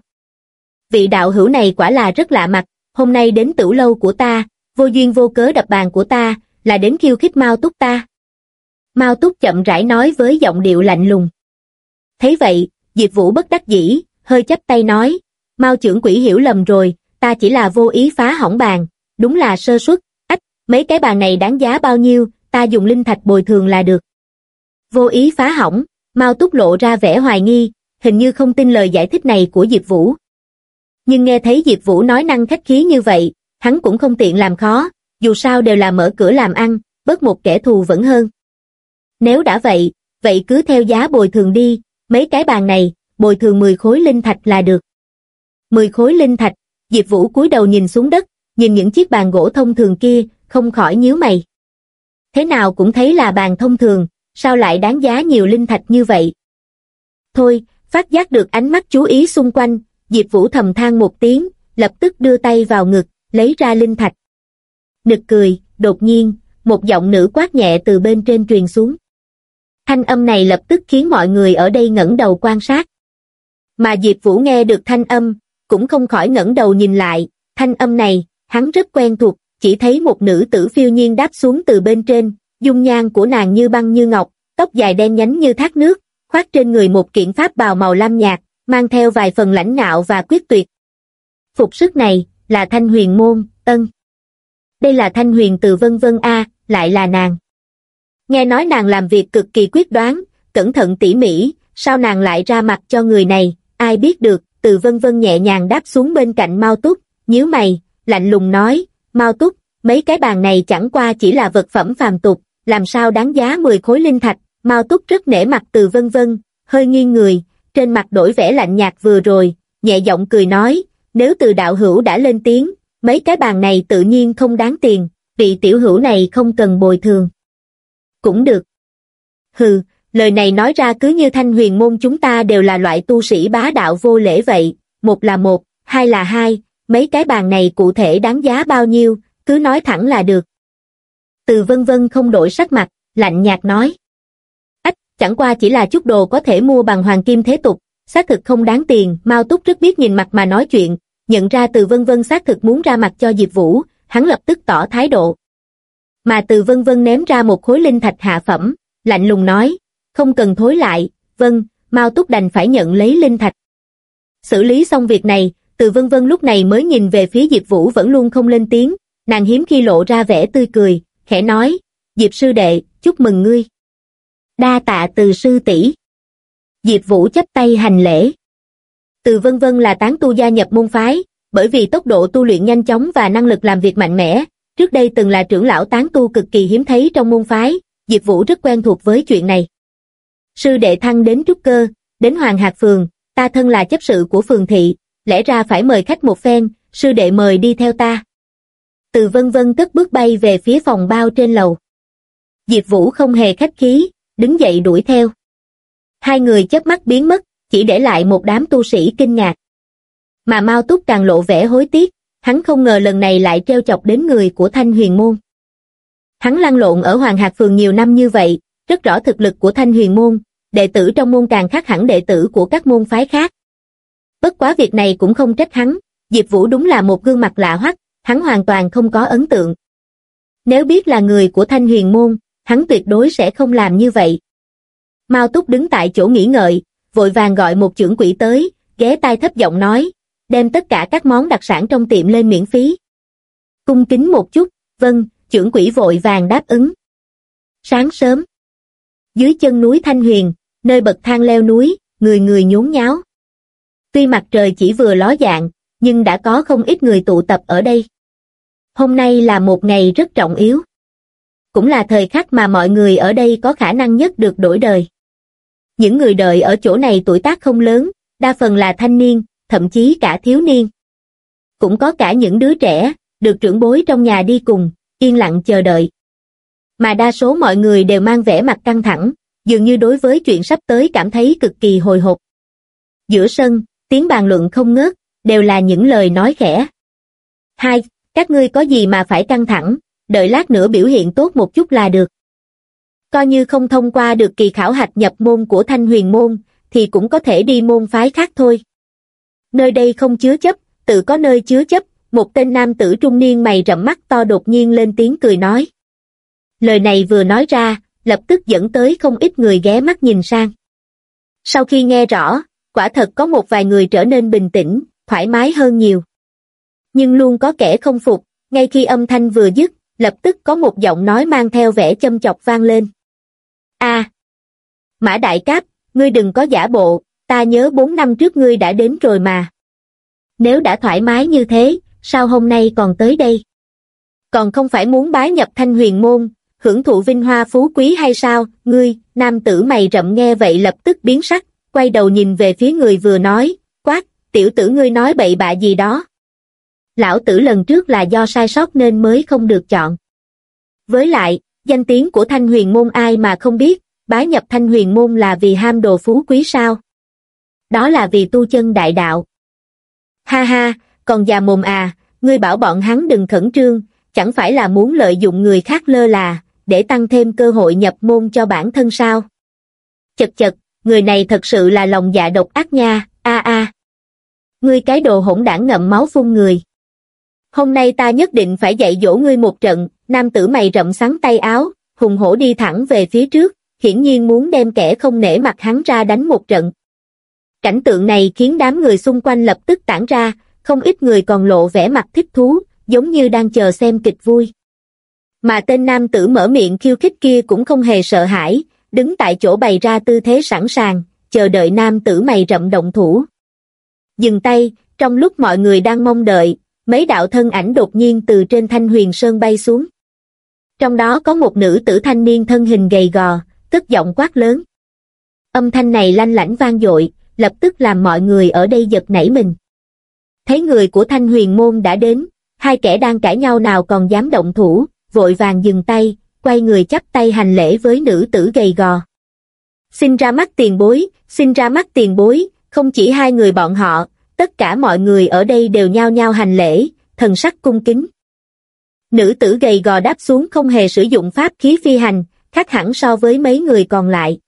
Vị đạo hữu này quả là rất lạ mặt, hôm nay đến tửu lâu của ta, vô duyên vô cớ đập bàn của ta, là đến khiêu khích Mao Túc ta. Mao Túc chậm rãi nói với giọng điệu lạnh lùng. Thấy vậy, Diệp Vũ bất đắc dĩ, hơi chấp tay nói, Mao trưởng quỷ hiểu lầm rồi, ta chỉ là vô ý phá hỏng bàn, đúng là sơ suất, ách, mấy cái bàn này đáng giá bao nhiêu, ta dùng linh thạch bồi thường là được. Vô ý phá hỏng, Mao Túc lộ ra vẻ hoài nghi, hình như không tin lời giải thích này của Diệp Vũ. Nhưng nghe thấy Diệp Vũ nói năng khách khí như vậy, hắn cũng không tiện làm khó, dù sao đều là mở cửa làm ăn, bớt một kẻ thù vẫn hơn. Nếu đã vậy, vậy cứ theo giá bồi thường đi, mấy cái bàn này, bồi thường 10 khối linh thạch là được. 10 khối linh thạch, Diệp Vũ cúi đầu nhìn xuống đất, nhìn những chiếc bàn gỗ thông thường kia, không khỏi nhíu mày. Thế nào cũng thấy là bàn thông thường, sao lại đáng giá nhiều linh thạch như vậy? Thôi, phát giác được ánh mắt chú ý xung quanh, Diệp Vũ thầm than một tiếng, lập tức đưa tay vào ngực, lấy ra linh thạch. Nực cười, đột nhiên, một giọng nữ quát nhẹ từ bên trên truyền xuống. Thanh âm này lập tức khiến mọi người ở đây ngẩng đầu quan sát. Mà Diệp Vũ nghe được thanh âm, cũng không khỏi ngẩng đầu nhìn lại, thanh âm này, hắn rất quen thuộc, chỉ thấy một nữ tử phiêu nhiên đáp xuống từ bên trên, dung nhan của nàng như băng như ngọc, tóc dài đen nhánh như thác nước, khoác trên người một kiện pháp bào màu lam nhạt, mang theo vài phần lãnh ngạo và quyết tuyệt. Phục sức này, là Thanh Huyền Môn, Ân. Đây là Thanh Huyền từ Vân Vân A, lại là nàng. Nghe nói nàng làm việc cực kỳ quyết đoán, cẩn thận tỉ mỉ, sao nàng lại ra mặt cho người này, ai biết được, từ Vân Vân nhẹ nhàng đáp xuống bên cạnh Mao Túc, nhíu mày, lạnh lùng nói, Mao Túc, mấy cái bàn này chẳng qua chỉ là vật phẩm phàm tục, làm sao đáng giá 10 khối linh thạch, Mao Túc rất nể mặt từ Vân Vân, hơi nghiêng người, trên mặt đổi vẻ lạnh nhạt vừa rồi, nhẹ giọng cười nói, nếu từ đạo hữu đã lên tiếng, mấy cái bàn này tự nhiên không đáng tiền, vị tiểu hữu này không cần bồi thường. Cũng được. Hừ, lời này nói ra cứ như thanh huyền môn chúng ta đều là loại tu sĩ bá đạo vô lễ vậy, một là một, hai là hai, mấy cái bàn này cụ thể đáng giá bao nhiêu, cứ nói thẳng là được. Từ vân vân không đổi sắc mặt, lạnh nhạt nói. Chẳng qua chỉ là chút đồ có thể mua bằng hoàng kim thế tục, xác thực không đáng tiền, Mao Túc rất biết nhìn mặt mà nói chuyện, nhận ra từ vân vân xác thực muốn ra mặt cho Diệp Vũ, hắn lập tức tỏ thái độ. Mà từ vân vân ném ra một khối linh thạch hạ phẩm, lạnh lùng nói, không cần thối lại, vâng, Mao Túc đành phải nhận lấy linh thạch. Xử lý xong việc này, từ vân vân lúc này mới nhìn về phía Diệp Vũ vẫn luôn không lên tiếng, nàng hiếm khi lộ ra vẻ tươi cười, khẽ nói, Diệp sư đệ, chúc mừng ngươi. Đa tạ từ sư tỷ. Diệp Vũ chấp tay hành lễ. Từ vân vân là tán tu gia nhập môn phái, bởi vì tốc độ tu luyện nhanh chóng và năng lực làm việc mạnh mẽ, trước đây từng là trưởng lão tán tu cực kỳ hiếm thấy trong môn phái, Diệp Vũ rất quen thuộc với chuyện này. Sư đệ thăng đến trúc cơ, đến Hoàng Hạc Phường, ta thân là chấp sự của phường thị, lẽ ra phải mời khách một phen, sư đệ mời đi theo ta. Từ vân vân cất bước bay về phía phòng bao trên lầu. Diệp Vũ không hề khách khí, đứng dậy đuổi theo. Hai người chớp mắt biến mất, chỉ để lại một đám tu sĩ kinh ngạc. Mà Mao Túc càng lộ vẻ hối tiếc, hắn không ngờ lần này lại treo chọc đến người của Thanh Huyền Môn. Hắn lăn lộn ở Hoàng Hạc Phường nhiều năm như vậy, rất rõ thực lực của Thanh Huyền Môn, đệ tử trong môn càng khác hẳn đệ tử của các môn phái khác. Bất quá việc này cũng không trách hắn, Diệp Vũ đúng là một gương mặt lạ hoắc, hắn hoàn toàn không có ấn tượng. Nếu biết là người của Thanh Huyền Môn, hắn tuyệt đối sẽ không làm như vậy. Mao Túc đứng tại chỗ nghỉ ngợi, vội vàng gọi một trưởng quỹ tới, ghé tai thấp giọng nói, đem tất cả các món đặc sản trong tiệm lên miễn phí. Cung kính một chút, vâng, trưởng quỹ vội vàng đáp ứng. Sáng sớm, dưới chân núi Thanh Huyền, nơi bậc thang leo núi, người người nhốn nháo. Tuy mặt trời chỉ vừa ló dạng, nhưng đã có không ít người tụ tập ở đây. Hôm nay là một ngày rất trọng yếu. Cũng là thời khắc mà mọi người ở đây có khả năng nhất được đổi đời. Những người đợi ở chỗ này tuổi tác không lớn, đa phần là thanh niên, thậm chí cả thiếu niên. Cũng có cả những đứa trẻ, được trưởng bối trong nhà đi cùng, yên lặng chờ đợi. Mà đa số mọi người đều mang vẻ mặt căng thẳng, dường như đối với chuyện sắp tới cảm thấy cực kỳ hồi hộp. Giữa sân, tiếng bàn luận không ngớt, đều là những lời nói khẽ. Hai, các ngươi có gì mà phải căng thẳng, đợi lát nữa biểu hiện tốt một chút là được. Coi như không thông qua được kỳ khảo hạch nhập môn của thanh huyền môn, thì cũng có thể đi môn phái khác thôi. Nơi đây không chứa chấp, tự có nơi chứa chấp, một tên nam tử trung niên mày rậm mắt to đột nhiên lên tiếng cười nói. Lời này vừa nói ra, lập tức dẫn tới không ít người ghé mắt nhìn sang. Sau khi nghe rõ, quả thật có một vài người trở nên bình tĩnh, thoải mái hơn nhiều. Nhưng luôn có kẻ không phục, ngay khi âm thanh vừa dứt, lập tức có một giọng nói mang theo vẻ châm chọc vang lên. a Mã Đại Cáp, ngươi đừng có giả bộ, ta nhớ bốn năm trước ngươi đã đến rồi mà. Nếu đã thoải mái như thế, sao hôm nay còn tới đây? Còn không phải muốn bái nhập thanh huyền môn, hưởng thụ vinh hoa phú quý hay sao? Ngươi, nam tử mày rậm nghe vậy lập tức biến sắc, quay đầu nhìn về phía người vừa nói, quát, tiểu tử ngươi nói bậy bạ gì đó. Lão tử lần trước là do sai sót nên mới không được chọn. Với lại, danh tiếng của thanh huyền môn ai mà không biết, bái nhập thanh huyền môn là vì ham đồ phú quý sao? Đó là vì tu chân đại đạo. Ha ha, còn già mồm à, ngươi bảo bọn hắn đừng khẩn trương, chẳng phải là muốn lợi dụng người khác lơ là, để tăng thêm cơ hội nhập môn cho bản thân sao? Chật chật, người này thật sự là lòng dạ độc ác nha, a a. Ngươi cái đồ hỗn đảng ngậm máu phun người. Hôm nay ta nhất định phải dạy dỗ ngươi một trận, nam tử mày rậm sắn tay áo, hùng hổ đi thẳng về phía trước, hiển nhiên muốn đem kẻ không nể mặt hắn ra đánh một trận. Cảnh tượng này khiến đám người xung quanh lập tức tản ra, không ít người còn lộ vẻ mặt thích thú, giống như đang chờ xem kịch vui. Mà tên nam tử mở miệng khiêu khích kia cũng không hề sợ hãi, đứng tại chỗ bày ra tư thế sẵn sàng, chờ đợi nam tử mày rậm động thủ. Dừng tay, trong lúc mọi người đang mong đợi, mấy đạo thân ảnh đột nhiên từ trên thanh huyền sơn bay xuống. Trong đó có một nữ tử thanh niên thân hình gầy gò, tức giọng quát lớn. Âm thanh này lanh lảnh vang dội, lập tức làm mọi người ở đây giật nảy mình. Thấy người của thanh huyền môn đã đến, hai kẻ đang cãi nhau nào còn dám động thủ, vội vàng dừng tay, quay người chắp tay hành lễ với nữ tử gầy gò. Xin ra mắt tiền bối, xin ra mắt tiền bối, không chỉ hai người bọn họ, tất cả mọi người ở đây đều nhao nhao hành lễ, thần sắc cung kính. Nữ tử gầy gò đáp xuống không hề sử dụng pháp khí phi hành, khác hẳn so với mấy người còn lại.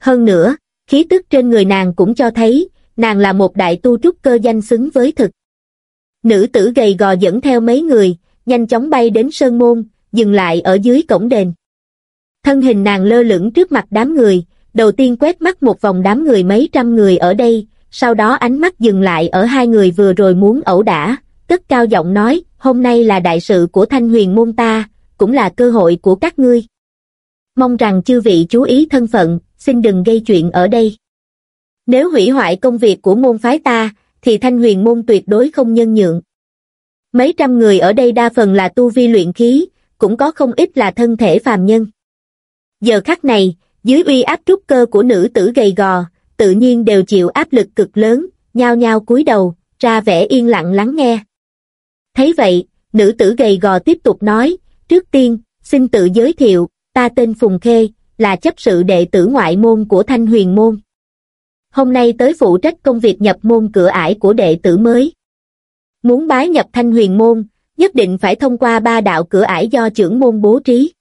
Hơn nữa, khí tức trên người nàng cũng cho thấy, nàng là một đại tu trúc cơ danh xứng với thực. Nữ tử gầy gò dẫn theo mấy người, nhanh chóng bay đến sơn môn, dừng lại ở dưới cổng đền. Thân hình nàng lơ lửng trước mặt đám người, đầu tiên quét mắt một vòng đám người mấy trăm người ở đây, sau đó ánh mắt dừng lại ở hai người vừa rồi muốn ẩu đả, cất cao giọng nói, hôm nay là đại sự của thanh huyền môn ta, cũng là cơ hội của các ngươi. Mong rằng chư vị chú ý thân phận, xin đừng gây chuyện ở đây. Nếu hủy hoại công việc của môn phái ta, thì thanh huyền môn tuyệt đối không nhân nhượng. Mấy trăm người ở đây đa phần là tu vi luyện khí, cũng có không ít là thân thể phàm nhân. Giờ khắc này, dưới uy áp trúc cơ của nữ tử gầy gò, tự nhiên đều chịu áp lực cực lớn, nhao nhao cúi đầu, ra vẻ yên lặng lắng nghe. Thấy vậy, nữ tử gầy gò tiếp tục nói, trước tiên, xin tự giới thiệu, ta tên Phùng Khê, là chấp sự đệ tử ngoại môn của Thanh Huyền Môn. Hôm nay tới phụ trách công việc nhập môn cửa ải của đệ tử mới. Muốn bái nhập thanh huyền môn, nhất định phải thông qua ba đạo cửa ải do trưởng môn bố trí.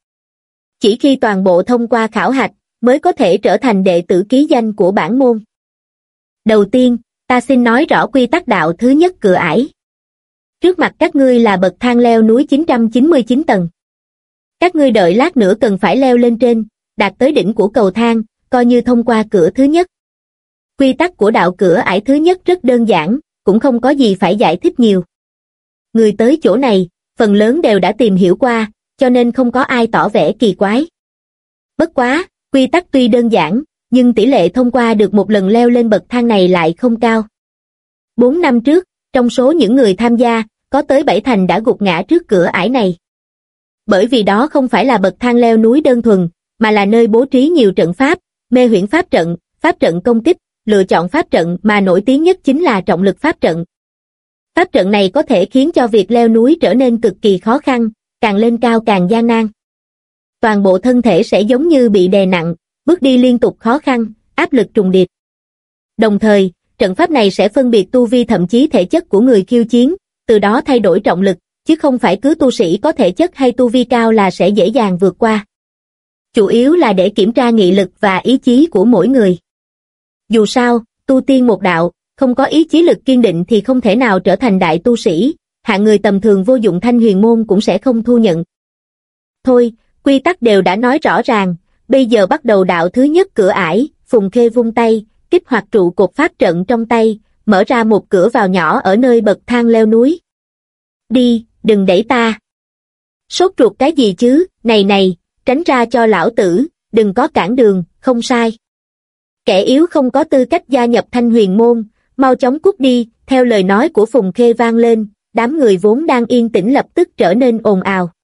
Chỉ khi toàn bộ thông qua khảo hạch, mới có thể trở thành đệ tử ký danh của bản môn. Đầu tiên, ta xin nói rõ quy tắc đạo thứ nhất cửa ải. Trước mặt các ngươi là bậc thang leo núi 999 tầng. Các ngươi đợi lát nữa cần phải leo lên trên, đạt tới đỉnh của cầu thang, coi như thông qua cửa thứ nhất. Quy tắc của đạo cửa ải thứ nhất rất đơn giản, cũng không có gì phải giải thích nhiều. Người tới chỗ này, phần lớn đều đã tìm hiểu qua, cho nên không có ai tỏ vẻ kỳ quái. Bất quá, quy tắc tuy đơn giản, nhưng tỷ lệ thông qua được một lần leo lên bậc thang này lại không cao. Bốn năm trước, trong số những người tham gia, có tới bảy thành đã gục ngã trước cửa ải này. Bởi vì đó không phải là bậc thang leo núi đơn thuần, mà là nơi bố trí nhiều trận pháp, mê huyễn pháp trận, pháp trận công kích, lựa chọn pháp trận mà nổi tiếng nhất chính là trọng lực pháp trận. Pháp trận này có thể khiến cho việc leo núi trở nên cực kỳ khó khăn, càng lên cao càng gian nan. Toàn bộ thân thể sẽ giống như bị đè nặng, bước đi liên tục khó khăn, áp lực trùng điệp. Đồng thời, trận pháp này sẽ phân biệt tu vi thậm chí thể chất của người khiêu chiến, từ đó thay đổi trọng lực, chứ không phải cứ tu sĩ có thể chất hay tu vi cao là sẽ dễ dàng vượt qua. Chủ yếu là để kiểm tra nghị lực và ý chí của mỗi người. Dù sao, tu tiên một đạo, không có ý chí lực kiên định thì không thể nào trở thành đại tu sĩ, hạng người tầm thường vô dụng thanh huyền môn cũng sẽ không thu nhận. Thôi, quy tắc đều đã nói rõ ràng, bây giờ bắt đầu đạo thứ nhất cửa ải, Phùng Khê vung tay, kích hoạt trụ cột pháp trận trong tay, mở ra một cửa vào nhỏ ở nơi bậc thang leo núi. Đi, đừng đẩy ta. Sốt ruột cái gì chứ, này này, tránh ra cho lão tử, đừng có cản đường, không sai. Kẻ yếu không có tư cách gia nhập thanh huyền môn, mau chóng cút đi, theo lời nói của Phùng Khê vang lên, đám người vốn đang yên tĩnh lập tức trở nên ồn ào.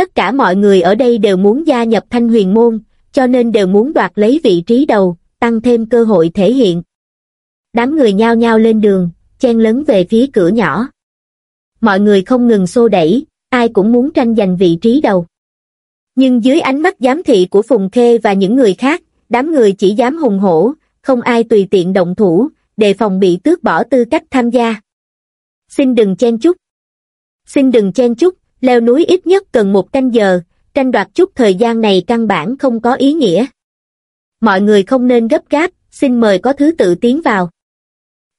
Tất cả mọi người ở đây đều muốn gia nhập thanh huyền môn, cho nên đều muốn đoạt lấy vị trí đầu, tăng thêm cơ hội thể hiện. Đám người nhao nhao lên đường, chen lấn về phía cửa nhỏ. Mọi người không ngừng xô đẩy, ai cũng muốn tranh giành vị trí đầu. Nhưng dưới ánh mắt giám thị của Phùng Khê và những người khác, đám người chỉ dám hùng hổ, không ai tùy tiện động thủ, đề phòng bị tước bỏ tư cách tham gia. Xin đừng chen chúc. Xin đừng chen chúc, leo núi ít nhất cần một canh giờ, tranh đoạt chút thời gian này căn bản không có ý nghĩa. Mọi người không nên gấp gáp, xin mời có thứ tự tiến vào.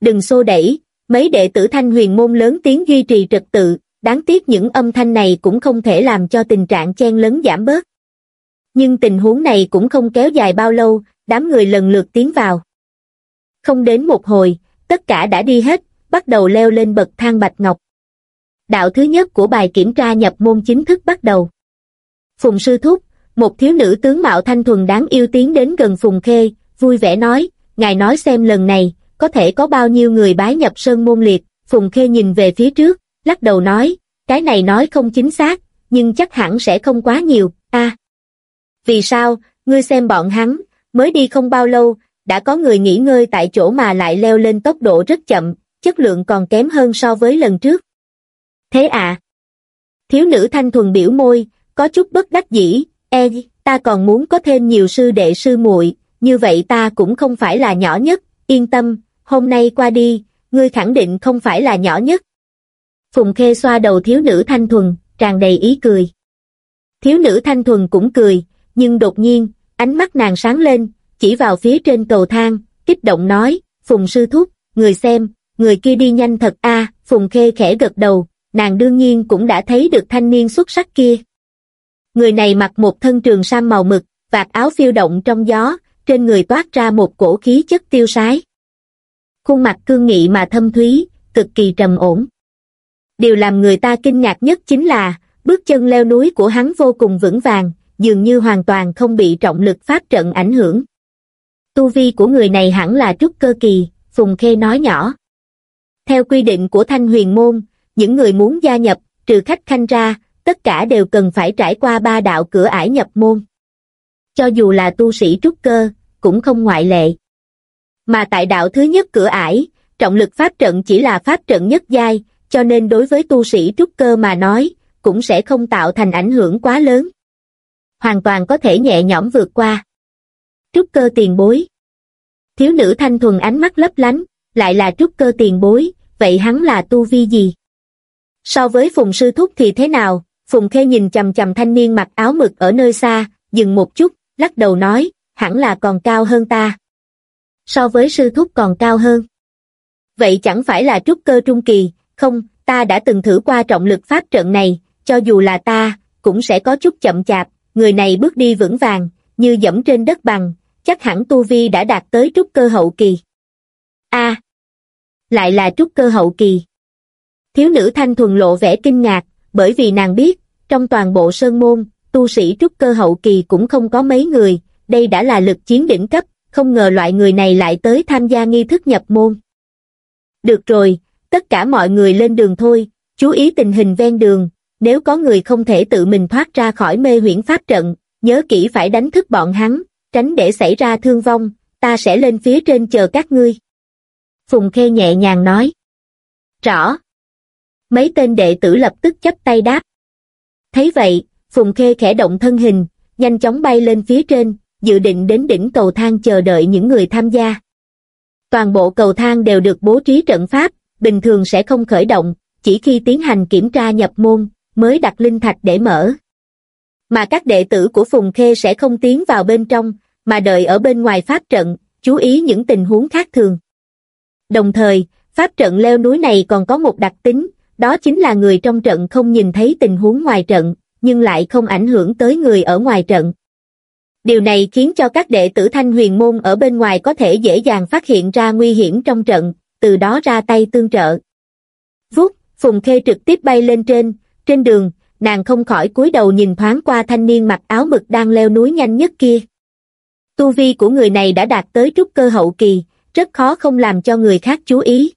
Đừng xô đẩy, mấy đệ tử thanh huyền môn lớn tiếng duy trì trật tự, đáng tiếc những âm thanh này cũng không thể làm cho tình trạng chen lấn giảm bớt. Nhưng tình huống này cũng không kéo dài bao lâu, đám người lần lượt tiến vào. Không đến một hồi, tất cả đã đi hết, bắt đầu leo lên bậc thang bạch ngọc. Đạo thứ nhất của bài kiểm tra nhập môn chính thức bắt đầu. Phùng Sư Thúc, một thiếu nữ tướng mạo thanh thuần đáng yêu tiến đến gần Phùng Khê, vui vẻ nói, ngài nói xem lần này, có thể có bao nhiêu người bái nhập sơn môn liệt, Phùng Khê nhìn về phía trước, lắc đầu nói, cái này nói không chính xác, nhưng chắc hẳn sẽ không quá nhiều, a Vì sao, ngươi xem bọn hắn, mới đi không bao lâu, đã có người nghỉ ngơi tại chỗ mà lại leo lên tốc độ rất chậm, chất lượng còn kém hơn so với lần trước. Thế à? Thiếu nữ thanh thuần biểu môi, có chút bất đắc dĩ, e, ta còn muốn có thêm nhiều sư đệ sư muội, như vậy ta cũng không phải là nhỏ nhất, yên tâm, hôm nay qua đi, ngươi khẳng định không phải là nhỏ nhất. Phùng Khê xoa đầu thiếu nữ thanh thuần, tràn đầy ý cười. Thiếu nữ thanh thuần cũng cười, nhưng đột nhiên, ánh mắt nàng sáng lên, chỉ vào phía trên cầu thang, kích động nói, Phùng Sư Thúc, người xem, người kia đi nhanh thật a Phùng Khê khẽ gật đầu, nàng đương nhiên cũng đã thấy được thanh niên xuất sắc kia. Người này mặc một thân trường sam màu mực, vạt áo phiêu động trong gió, trên người toát ra một cổ khí chất tiêu sái. Khuôn mặt cương nghị mà thâm thúy, cực kỳ trầm ổn. Điều làm người ta kinh ngạc nhất chính là, bước chân leo núi của hắn vô cùng vững vàng, dường như hoàn toàn không bị trọng lực pháp trận ảnh hưởng. Tu vi của người này hẳn là trúc cơ kỳ, Phùng Khê nói nhỏ. Theo quy định của Thanh Huyền Môn, những người muốn gia nhập, trừ khách khanh ra, tất cả đều cần phải trải qua ba đạo cửa ải nhập môn. Cho dù là tu sĩ trúc cơ, cũng không ngoại lệ. Mà tại đạo thứ nhất cửa ải, trọng lực pháp trận chỉ là pháp trận nhất giai, cho nên đối với tu sĩ trúc cơ mà nói, cũng sẽ không tạo thành ảnh hưởng quá lớn. Hoàn toàn có thể nhẹ nhõm vượt qua. Trúc cơ tiền bối Thiếu nữ thanh thuần ánh mắt lấp lánh, lại là trúc cơ tiền bối, vậy hắn là tu vi gì? So với Phùng Sư Thúc thì thế nào? Phùng Khê nhìn chầm chầm thanh niên mặc áo mực ở nơi xa, dừng một chút, lắc đầu nói, hẳn là còn cao hơn ta. So với Sư Thúc còn cao hơn. Vậy chẳng phải là trúc cơ trung kỳ, không, ta đã từng thử qua trọng lực pháp trận này, cho dù là ta, cũng sẽ có chút chậm chạp, người này bước đi vững vàng, như dẫm trên đất bằng, chắc hẳn tu vi đã đạt tới trúc cơ hậu kỳ. A, lại là trúc cơ hậu kỳ. Thiếu nữ thanh thuần lộ vẻ kinh ngạc, bởi vì nàng biết, trong toàn bộ sơn môn, tu sĩ trúc cơ hậu kỳ cũng không có mấy người, đây đã là lực chiến đỉnh cấp, không ngờ loại người này lại tới tham gia nghi thức nhập môn. Được rồi, tất cả mọi người lên đường thôi, chú ý tình hình ven đường, nếu có người không thể tự mình thoát ra khỏi mê huyễn pháp trận, nhớ kỹ phải đánh thức bọn hắn, tránh để xảy ra thương vong, ta sẽ lên phía trên chờ các ngươi. Phùng Khê nhẹ nhàng nói. Rõ. Mấy tên đệ tử lập tức chấp tay đáp. Thấy vậy, Phùng Khê khẽ động thân hình, nhanh chóng bay lên phía trên, dự định đến đỉnh cầu thang chờ đợi những người tham gia. Toàn bộ cầu thang đều được bố trí trận pháp, bình thường sẽ không khởi động, chỉ khi tiến hành kiểm tra nhập môn, mới đặt linh thạch để mở. Mà các đệ tử của Phùng Khê sẽ không tiến vào bên trong, mà đợi ở bên ngoài pháp trận, chú ý những tình huống khác thường. Đồng thời, pháp trận leo núi này còn có một đặc tính, đó chính là người trong trận không nhìn thấy tình huống ngoài trận, nhưng lại không ảnh hưởng tới người ở ngoài trận. Điều này khiến cho các đệ tử thanh huyền môn ở bên ngoài có thể dễ dàng phát hiện ra nguy hiểm trong trận, từ đó ra tay tương trợ. Vút, Phùng Khê trực tiếp bay lên trên, trên đường, nàng không khỏi cúi đầu nhìn thoáng qua thanh niên mặc áo mực đang leo núi nhanh nhất kia. Tu vi của người này đã đạt tới trúc cơ hậu kỳ, rất khó không làm cho người khác chú ý.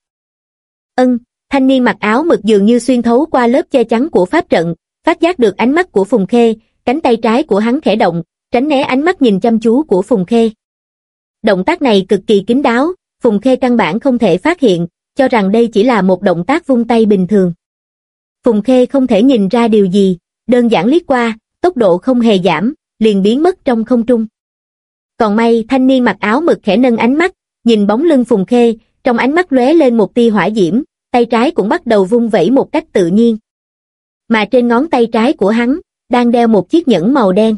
Ân, thanh niên mặc áo mực dường như xuyên thấu qua lớp che chắn của pháp trận, phát giác được ánh mắt của Phùng Khê, cánh tay trái của hắn khẽ động, tránh né ánh mắt nhìn chăm chú của Phùng Khê. Động tác này cực kỳ kín đáo, Phùng Khê căn bản không thể phát hiện, cho rằng đây chỉ là một động tác vung tay bình thường. Phùng Khê không thể nhìn ra điều gì, đơn giản liếc qua, tốc độ không hề giảm, liền biến mất trong không trung. Còn may thanh niên mặc áo mực khẽ nâng ánh mắt, nhìn bóng lưng Phùng Khê, trong ánh mắt lóe lên một tia hỏa diễm, tay trái cũng bắt đầu vung vẩy một cách tự nhiên. Mà trên ngón tay trái của hắn, đang đeo một chiếc nhẫn màu đen.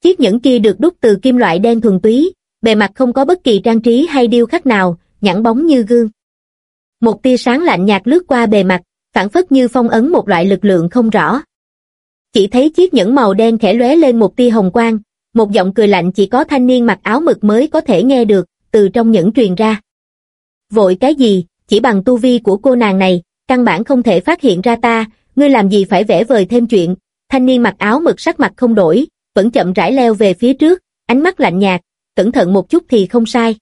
Chiếc nhẫn kia được đúc từ kim loại đen thuần túy, bề mặt không có bất kỳ trang trí hay điêu khắc nào, nhẵn bóng như gương. Một tia sáng lạnh nhạt lướt qua bề mặt, phản phất như phong ấn một loại lực lượng không rõ. Chỉ thấy chiếc nhẫn màu đen khẽ lóe lên một tia hồng quang, một giọng cười lạnh chỉ có thanh niên mặc áo mực mới có thể nghe được, từ trong nhẫn truyền ra. Vội cái gì, chỉ bằng tu vi của cô nàng này, căn bản không thể phát hiện ra ta, ngươi làm gì phải vẽ vời thêm chuyện. Thanh niên mặc áo mực sắc mặt không đổi, vẫn chậm rãi leo về phía trước, ánh mắt lạnh nhạt, cẩn thận một chút thì không sai.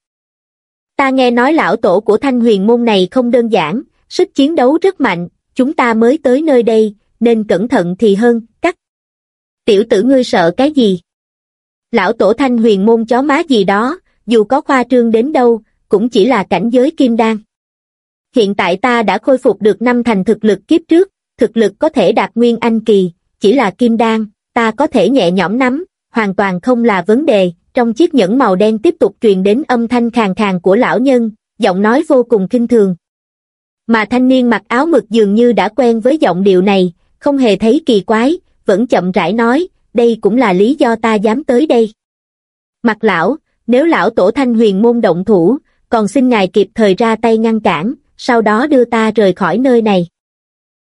Ta nghe nói lão tổ của thanh huyền môn này không đơn giản, sức chiến đấu rất mạnh, chúng ta mới tới nơi đây, nên cẩn thận thì hơn, cắt. Tiểu tử ngươi sợ cái gì? Lão tổ thanh huyền môn chó má gì đó, dù có khoa trương đến đâu, cũng chỉ là cảnh giới kim đan. Hiện tại ta đã khôi phục được năm thành thực lực kiếp trước, thực lực có thể đạt nguyên anh kỳ, chỉ là kim đan, ta có thể nhẹ nhõm nắm, hoàn toàn không là vấn đề, trong chiếc nhẫn màu đen tiếp tục truyền đến âm thanh khàn khàn của lão nhân, giọng nói vô cùng kinh thường. Mà thanh niên mặc áo mực dường như đã quen với giọng điệu này, không hề thấy kỳ quái, vẫn chậm rãi nói, đây cũng là lý do ta dám tới đây. Mặt lão, nếu lão tổ thanh huyền môn động thủ, còn xin ngài kịp thời ra tay ngăn cản, sau đó đưa ta rời khỏi nơi này.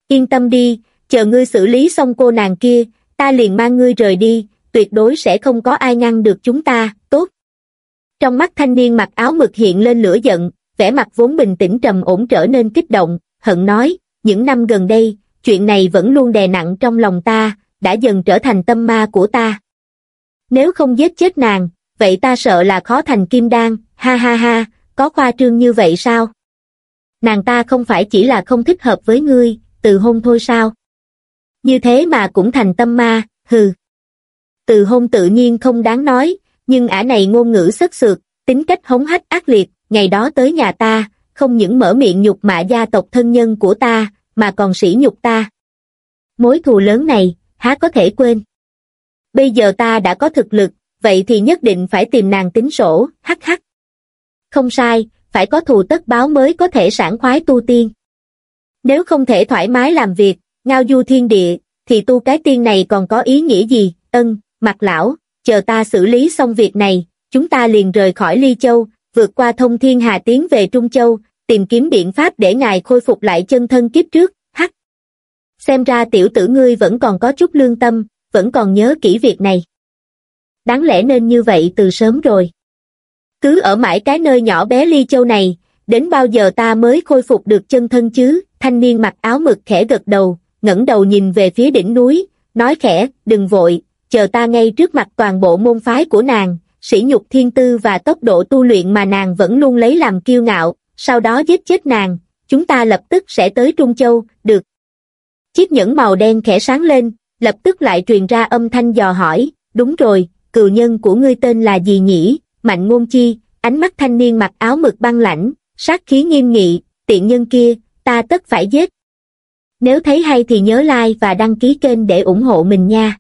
Yên tâm đi, chờ ngươi xử lý xong cô nàng kia, ta liền mang ngươi rời đi, tuyệt đối sẽ không có ai ngăn được chúng ta, tốt. Trong mắt thanh niên mặc áo mực hiện lên lửa giận, vẻ mặt vốn bình tĩnh trầm ổn trở nên kích động, hận nói, những năm gần đây, chuyện này vẫn luôn đè nặng trong lòng ta, đã dần trở thành tâm ma của ta. Nếu không giết chết nàng, vậy ta sợ là khó thành kim đan, ha ha ha, có khoa trương như vậy sao? Nàng ta không phải chỉ là không thích hợp với ngươi, từ hôn thôi sao? Như thế mà cũng thành tâm ma, hừ. Từ hôn tự nhiên không đáng nói, nhưng ả này ngôn ngữ sất sượt, tính cách hống hách ác liệt, ngày đó tới nhà ta, không những mở miệng nhục mạ gia tộc thân nhân của ta, mà còn sỉ nhục ta. Mối thù lớn này, há có thể quên. Bây giờ ta đã có thực lực, vậy thì nhất định phải tìm nàng tính sổ, hắc hắc. Không sai, phải có thù tất báo mới có thể sản khoái tu tiên. Nếu không thể thoải mái làm việc, ngao du thiên địa, thì tu cái tiên này còn có ý nghĩa gì, ân, mặt lão, chờ ta xử lý xong việc này, chúng ta liền rời khỏi Ly Châu, vượt qua thông thiên hà tiến về Trung Châu, tìm kiếm biện pháp để ngài khôi phục lại chân thân kiếp trước, hắc. Xem ra tiểu tử ngươi vẫn còn có chút lương tâm, vẫn còn nhớ kỹ việc này. Đáng lẽ nên như vậy từ sớm rồi. Cứ ở mãi cái nơi nhỏ bé Ly Châu này, đến bao giờ ta mới khôi phục được chân thân chứ, thanh niên mặc áo mực khẽ gật đầu, ngẩng đầu nhìn về phía đỉnh núi, nói khẽ, đừng vội, chờ ta ngay trước mặt toàn bộ môn phái của nàng, sỉ nhục thiên tư và tốc độ tu luyện mà nàng vẫn luôn lấy làm kiêu ngạo, sau đó giết chết nàng, chúng ta lập tức sẽ tới Trung Châu, được. Chiếc nhẫn màu đen khẽ sáng lên, lập tức lại truyền ra âm thanh dò hỏi, đúng rồi, cừu nhân của ngươi tên là gì nhỉ, mạnh ngôn chi, ánh mắt thanh niên mặc áo mực băng lãnh, sát khí nghiêm nghị, tiện nhân kia, ta tất phải giết. Nếu thấy hay thì nhớ like và đăng ký kênh để ủng hộ mình nha.